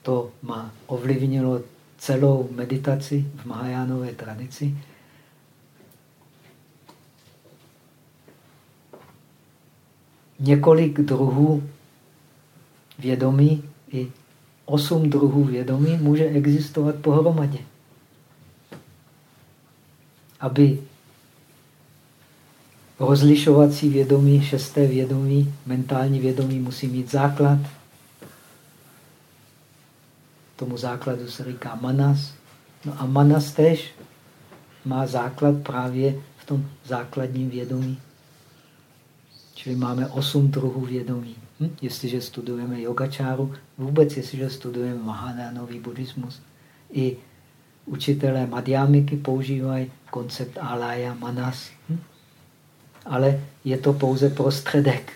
to má ovlivnilo celou meditaci v Mahajánové tradici, několik druhů vědomí i osm druhů vědomí může existovat pohromadě. Aby rozlišovací vědomí, šesté vědomí, mentální vědomí musí mít základ. Tomu základu se říká manas. No a manas tež má základ právě v tom základním vědomí. Čili máme osm druhů vědomí. Hm? Jestliže studujeme yogačáru, vůbec jestliže studujeme Mahanánový buddhismus, i učitelé madhyamiky používají koncept alaya manas. Hm? Ale je to pouze prostředek.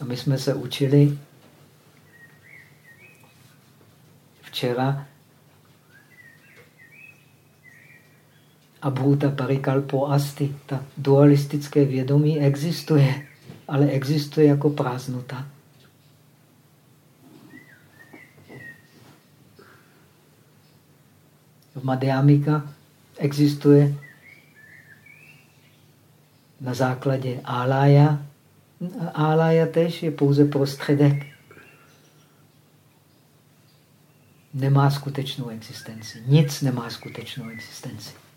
A my jsme se učili včera Abhuta parikalpo asti. Ta dualistické vědomí existuje, ale existuje jako prázdnota. V Madhyamika existuje na základě álája. Álája tež je pouze prostředek. Nemá skutečnou existenci. Nic nemá skutečnou existenci.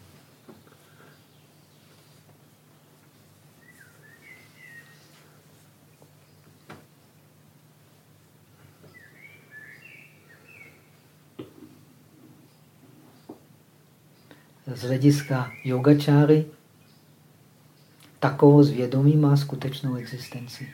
Z hlediska yogačáry takovou zvědomí má skutečnou existenci.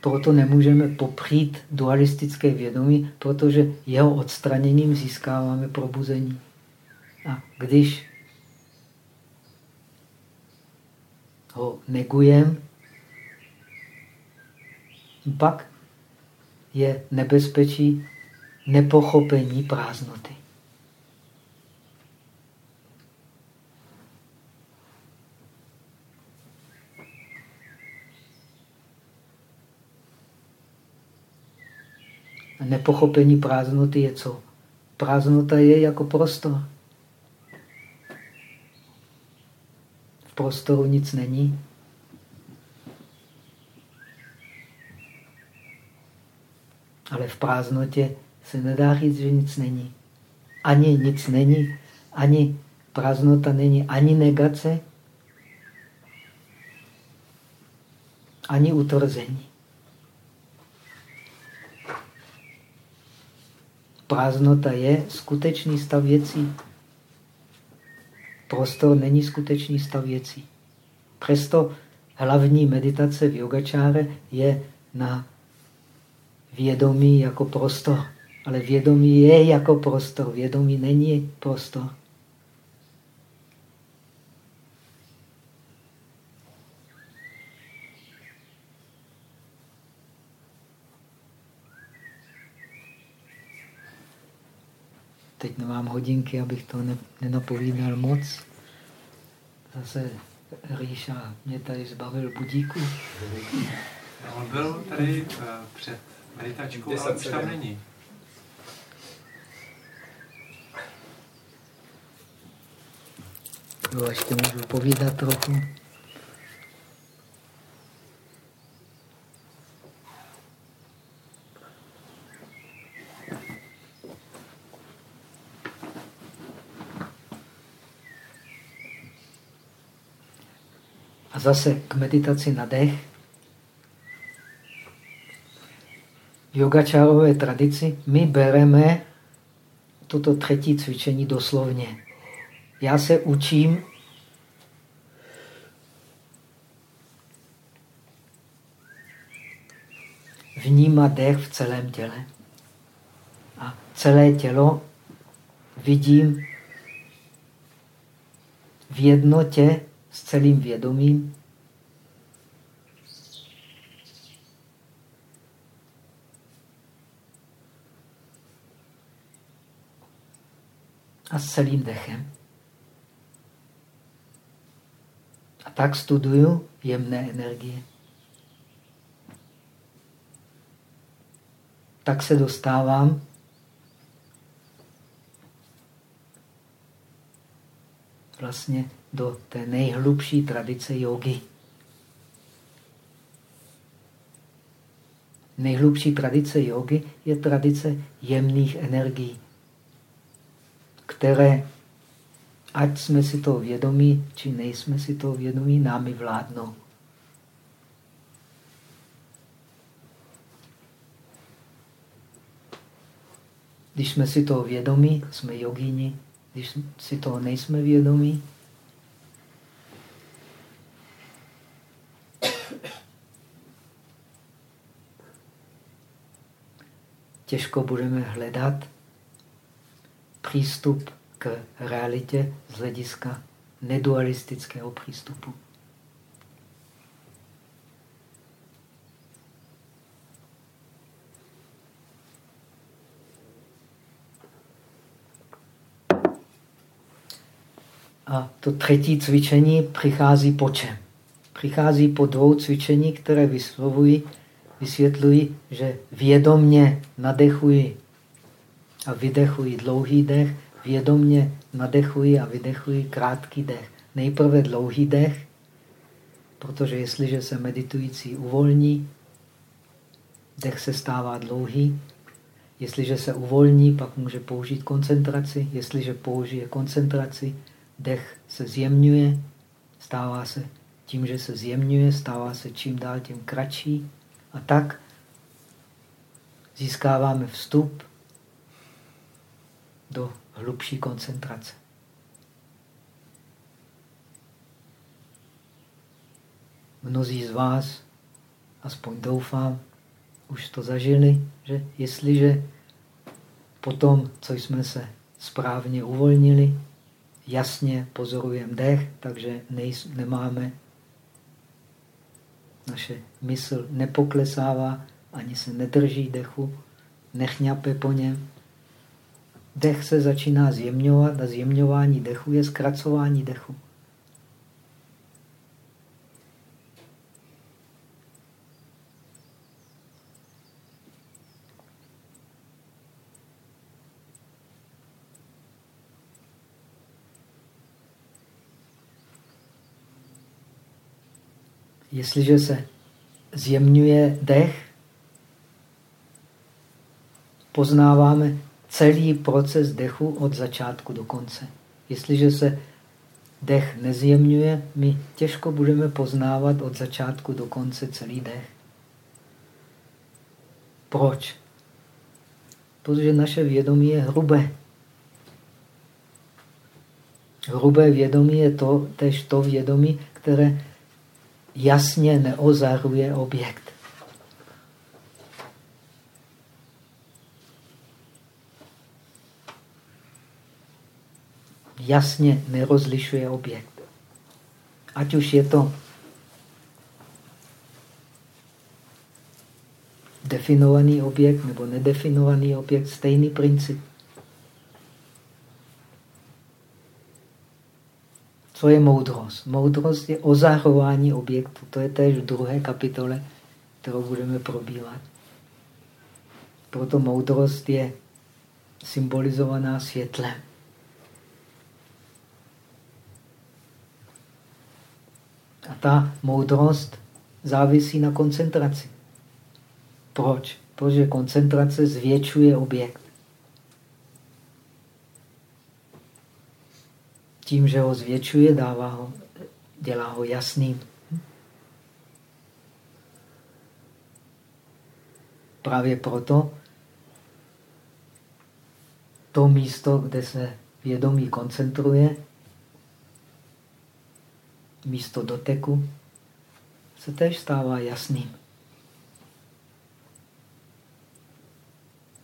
Proto nemůžeme popřít dualistické vědomí, protože jeho odstraněním získáváme probuzení. A když ho negujeme, pak je nebezpečí nepochopení prázdnoty. Nepochopení prázdnoty je co? Prázdnota je jako prostor. Prostoru nic není. Ale v prázdnotě se nedá říct, že nic není. Ani nic není, ani prázdnota není, ani negace, ani utvrzení. Prázdnota je skutečný stav věcí prostor není skutečný stav věcí. Přesto hlavní meditace v yogačáre je na vědomí jako prostor. Ale vědomí je jako prostor, vědomí není prostor. Teď nemám hodinky, abych to ne, nenapovídal moc. Zase Ríša mě tady zbavil budíku. On byl tady uh, před meditačkou, ale už tam není. Jo, ještě můžu povídat trochu. Zase k meditaci na dech. yogačárové tradici my bereme toto třetí cvičení doslovně. Já se učím vnímat dech v celém těle. A celé tělo vidím v jednotě s celým vědomím. A s celým dechem. A tak studuju jemné energie. Tak se dostávám vlastně do té nejhlubší tradice jogy. Nejhlubší tradice jogy je tradice jemných energií, které, ať jsme si to vědomí, či nejsme si to vědomí, námi vládnou. Když jsme si to vědomí, jsme jogíni, když si toho nejsme vědomí, těžko budeme hledat přístup k realitě z hlediska nedualistického přístupu. A to třetí cvičení přichází po čem? Přichází po dvou cvičení, které vyslovují, vysvětlují, že vědomně nadechuji a vydechuji dlouhý dech, vědomně nadechuji a vydechuji krátký dech. Nejprve dlouhý dech, protože jestliže se meditující uvolní, dech se stává dlouhý. Jestliže se uvolní, pak může použít koncentraci. Jestliže použije koncentraci, dech se zjemňuje, stává se tím, že se zjemňuje, stává se čím dál tím kratší a tak získáváme vstup do hlubší koncentrace. Mnozí z vás, aspoň doufám, už to zažili, že jestliže potom, co jsme se správně uvolnili, jasně pozorujeme dech, takže nemáme, naše mysl nepoklesává, ani se nedrží dechu, nechňape po něm. Dech se začíná zjemňovat a zjemňování dechu je zkracování dechu. Jestliže se zjemňuje dech, poznáváme celý proces dechu od začátku do konce. Jestliže se dech nezjemňuje, my těžko budeme poznávat od začátku do konce celý dech. Proč? Protože naše vědomí je hrubé. Hrubé vědomí je to, tež to vědomí, které jasně neozaruje objekt. Jasně nerozlišuje objekt. Ať už je to definovaný objekt nebo nedefinovaný objekt, stejný princip. Co je moudrost? Moudrost je ozahování objektu. To je též v druhé kapitole, kterou budeme probívat. Proto moudrost je symbolizovaná světlem. A ta moudrost závisí na koncentraci. Proč? Protože koncentrace zvětšuje objekt. Tím, že ho zvětšuje, dává ho, dělá ho jasným. Právě proto to místo, kde se vědomí koncentruje, místo doteku, se též stává jasným.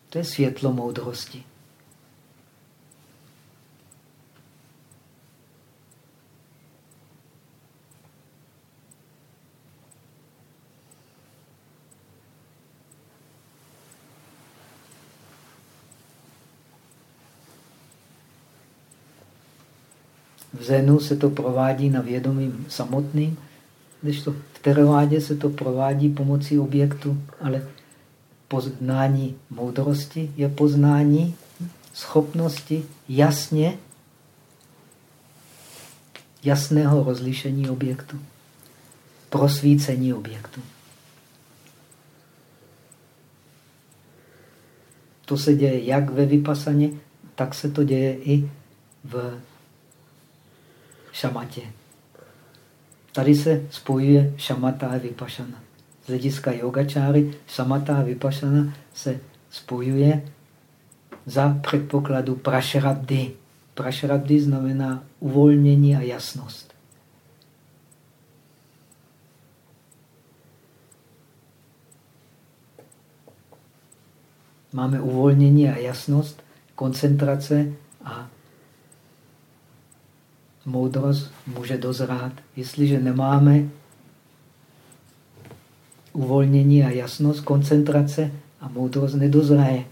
To je světlo moudrosti. V Zenu se to provádí na vědomím samotným, když to v teravádě se to provádí pomocí objektu, ale poznání moudrosti je poznání schopnosti jasně, jasného rozlišení objektu, prosvícení objektu. To se děje jak ve vypasaně, tak se to děje i v šamatě. Tady se spojuje šamata a vypašana. Z hlediska yogačáry šamata a vypašana se spojuje za předpokladu prašrabdy. Prašrabdy znamená uvolnění a jasnost. Máme uvolnění a jasnost, koncentrace a moudrost může dozrát. Jestliže nemáme uvolnění a jasnost, koncentrace a moudrost nedozraje.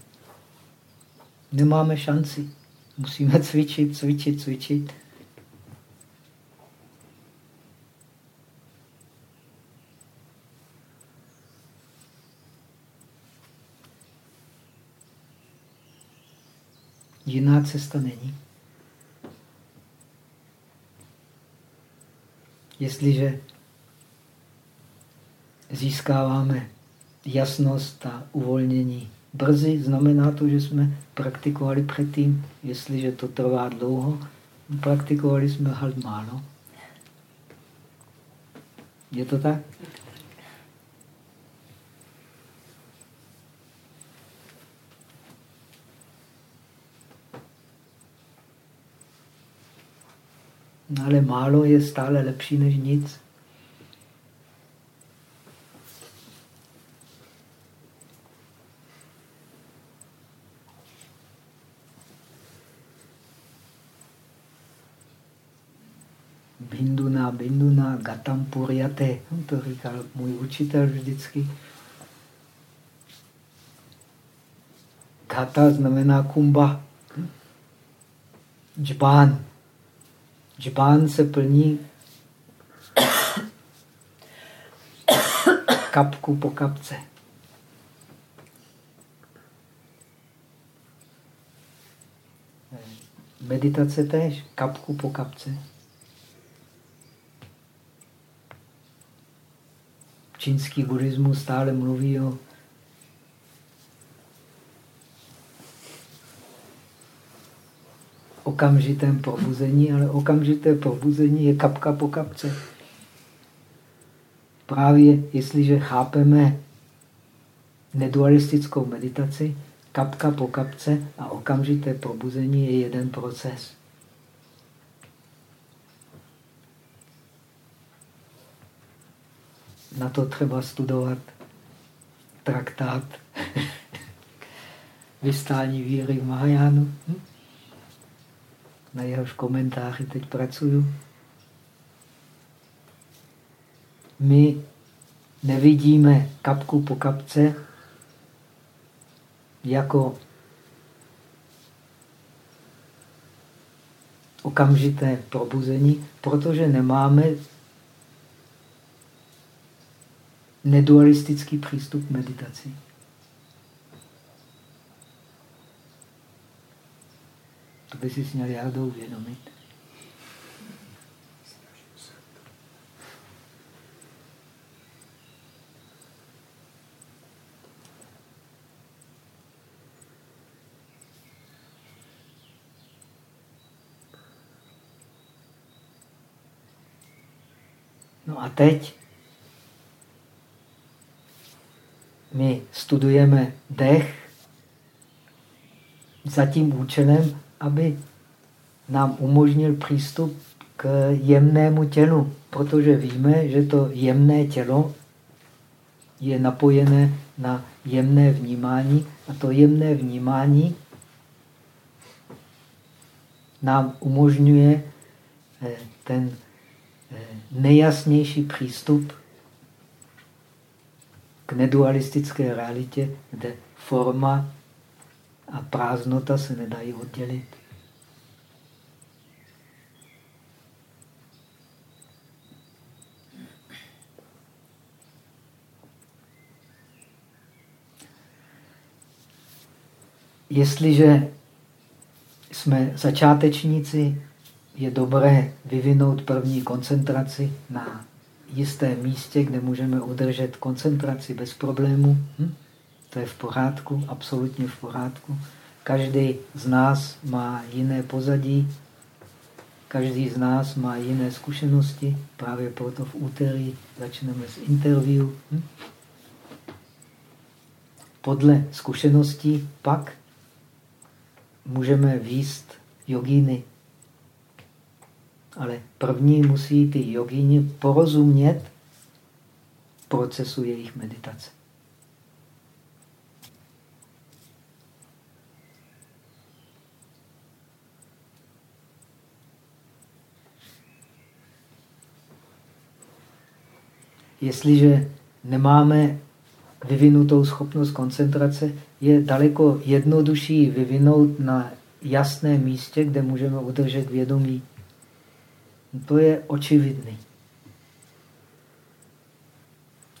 Nemáme šanci. Musíme cvičit, cvičit, cvičit. Jiná cesta není. Jestliže získáváme jasnost a uvolnění brzy, znamená to, že jsme praktikovali předtím. Jestliže to trvá dlouho, praktikovali jsme halt málo. Je to tak? Ale málo je stále lepší než nic. Binduna, binduna, gatam puriate. To říkal můj učitel vždycky. Gata znamená kumba. Džbán. Džbán se plní kapku po kapce. Meditace též, kapku po kapce. Čínský buddhismus stále mluví o okamžitém probuzení, ale okamžité probuzení je kapka po kapce. Právě jestliže chápeme nedualistickou meditaci, kapka po kapce a okamžité probuzení je jeden proces. Na to třeba studovat traktát vystání víry v Mahajánu. Hm? Na jehož komentáři teď pracuju. My nevidíme kapku po kapce jako okamžité probuzení, protože nemáme nedualistický přístup k meditaci. To by si měl já uvědomit. No a teď my studujeme dech za tím účelem, aby nám umožnil přístup k jemnému tělu, protože víme, že to jemné tělo je napojené na jemné vnímání a to jemné vnímání nám umožňuje eh, ten eh, nejasnější přístup k nedualistické realitě, kde forma a prázdnota se nedají oddělit. Jestliže jsme začátečníci, je dobré vyvinout první koncentraci na jisté místě, kde můžeme udržet koncentraci bez problému. Hm? To je v pořádku, absolutně v pořádku. Každý z nás má jiné pozadí, každý z nás má jiné zkušenosti, právě proto v úterý začneme s interview. Hm? Podle zkušeností pak můžeme výst jogíny. Ale první musí ty jogíny porozumět procesu jejich meditace. Jestliže nemáme vyvinutou schopnost koncentrace, je daleko jednodušší vyvinout na jasném místě, kde můžeme udržet vědomí. To je očividný.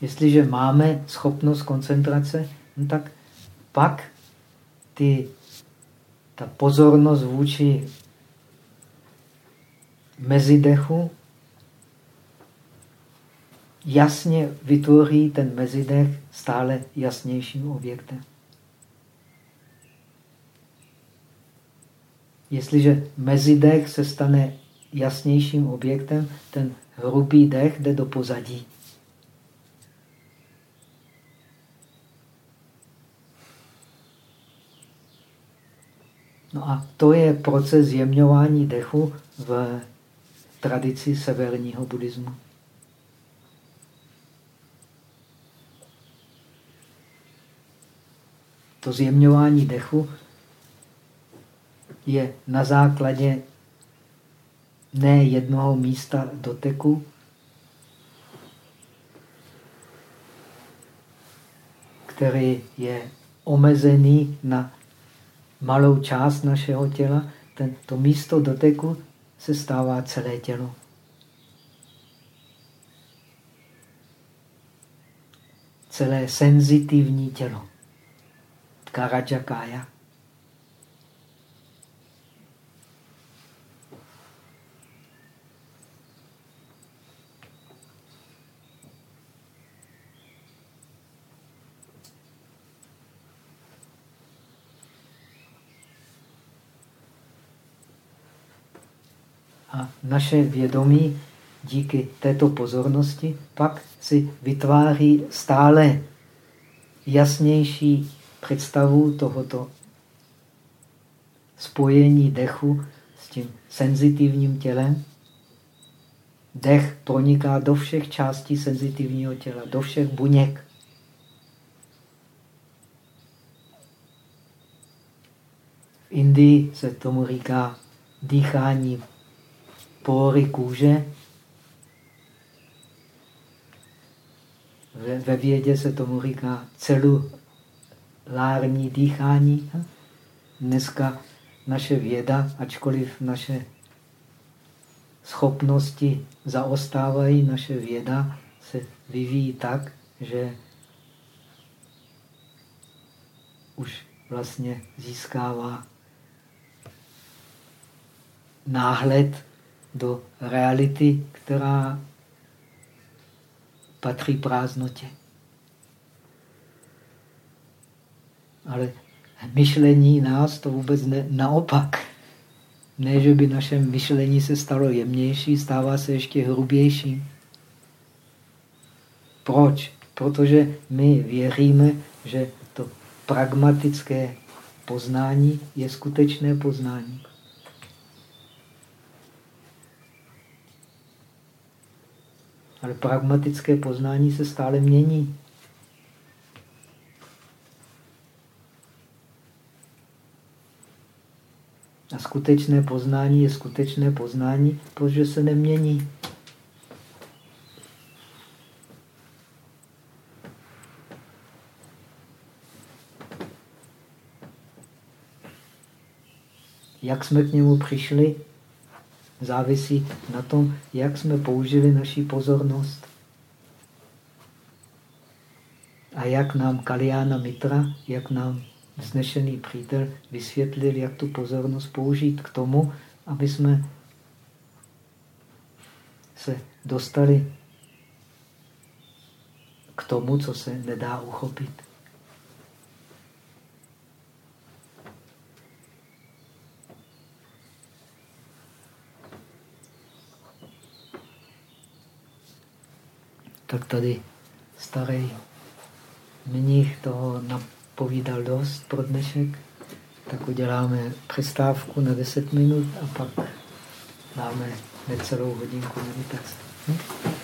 Jestliže máme schopnost koncentrace, no tak pak ty, ta pozornost vůči mezidechu jasně vytvoří ten mezidech stále jasnějším objektem. Jestliže mezidech se stane jasnějším objektem, ten hrubý dech jde do pozadí. No a to je proces zjemňování dechu v tradici severního buddhismu. To zjemňování dechu je na základě ne jednoho místa doteku, který je omezený na malou část našeho těla, ten, to místo doteku se stává celé tělo. Celé senzitivní tělo. Karajakaya. A naše vědomí díky této pozornosti pak si vytváří stále jasnější představu tohoto spojení dechu s tím senzitivním tělem. Dech proniká do všech částí senzitivního těla, do všech buněk. V Indii se tomu říká dýchání pory kůže. Ve vědě se tomu říká celu lární dýchání. Dneska naše věda, ačkoliv naše schopnosti zaostávají, naše věda se vyvíjí tak, že už vlastně získává náhled do reality, která patří prázdnotě. Ale myšlení nás to vůbec ne, naopak. Ne, že by naše myšlení se stalo jemnější, stává se ještě hrubější. Proč? Protože my věříme, že to pragmatické poznání je skutečné poznání. Ale pragmatické poznání se stále mění. A skutečné poznání je skutečné poznání, protože se nemění. Jak jsme k němu přišli, závisí na tom, jak jsme použili naši pozornost. A jak nám Kaliana Mitra, jak nám vznešený přítel vysvětlil, jak tu pozornost použít k tomu, aby jsme se dostali k tomu, co se nedá uchopit. Tak tady starý mnich toho napovídal dost pro dnešek, tak uděláme přestávku na 10 minut a pak dáme necelou hodinku meditace. Hm?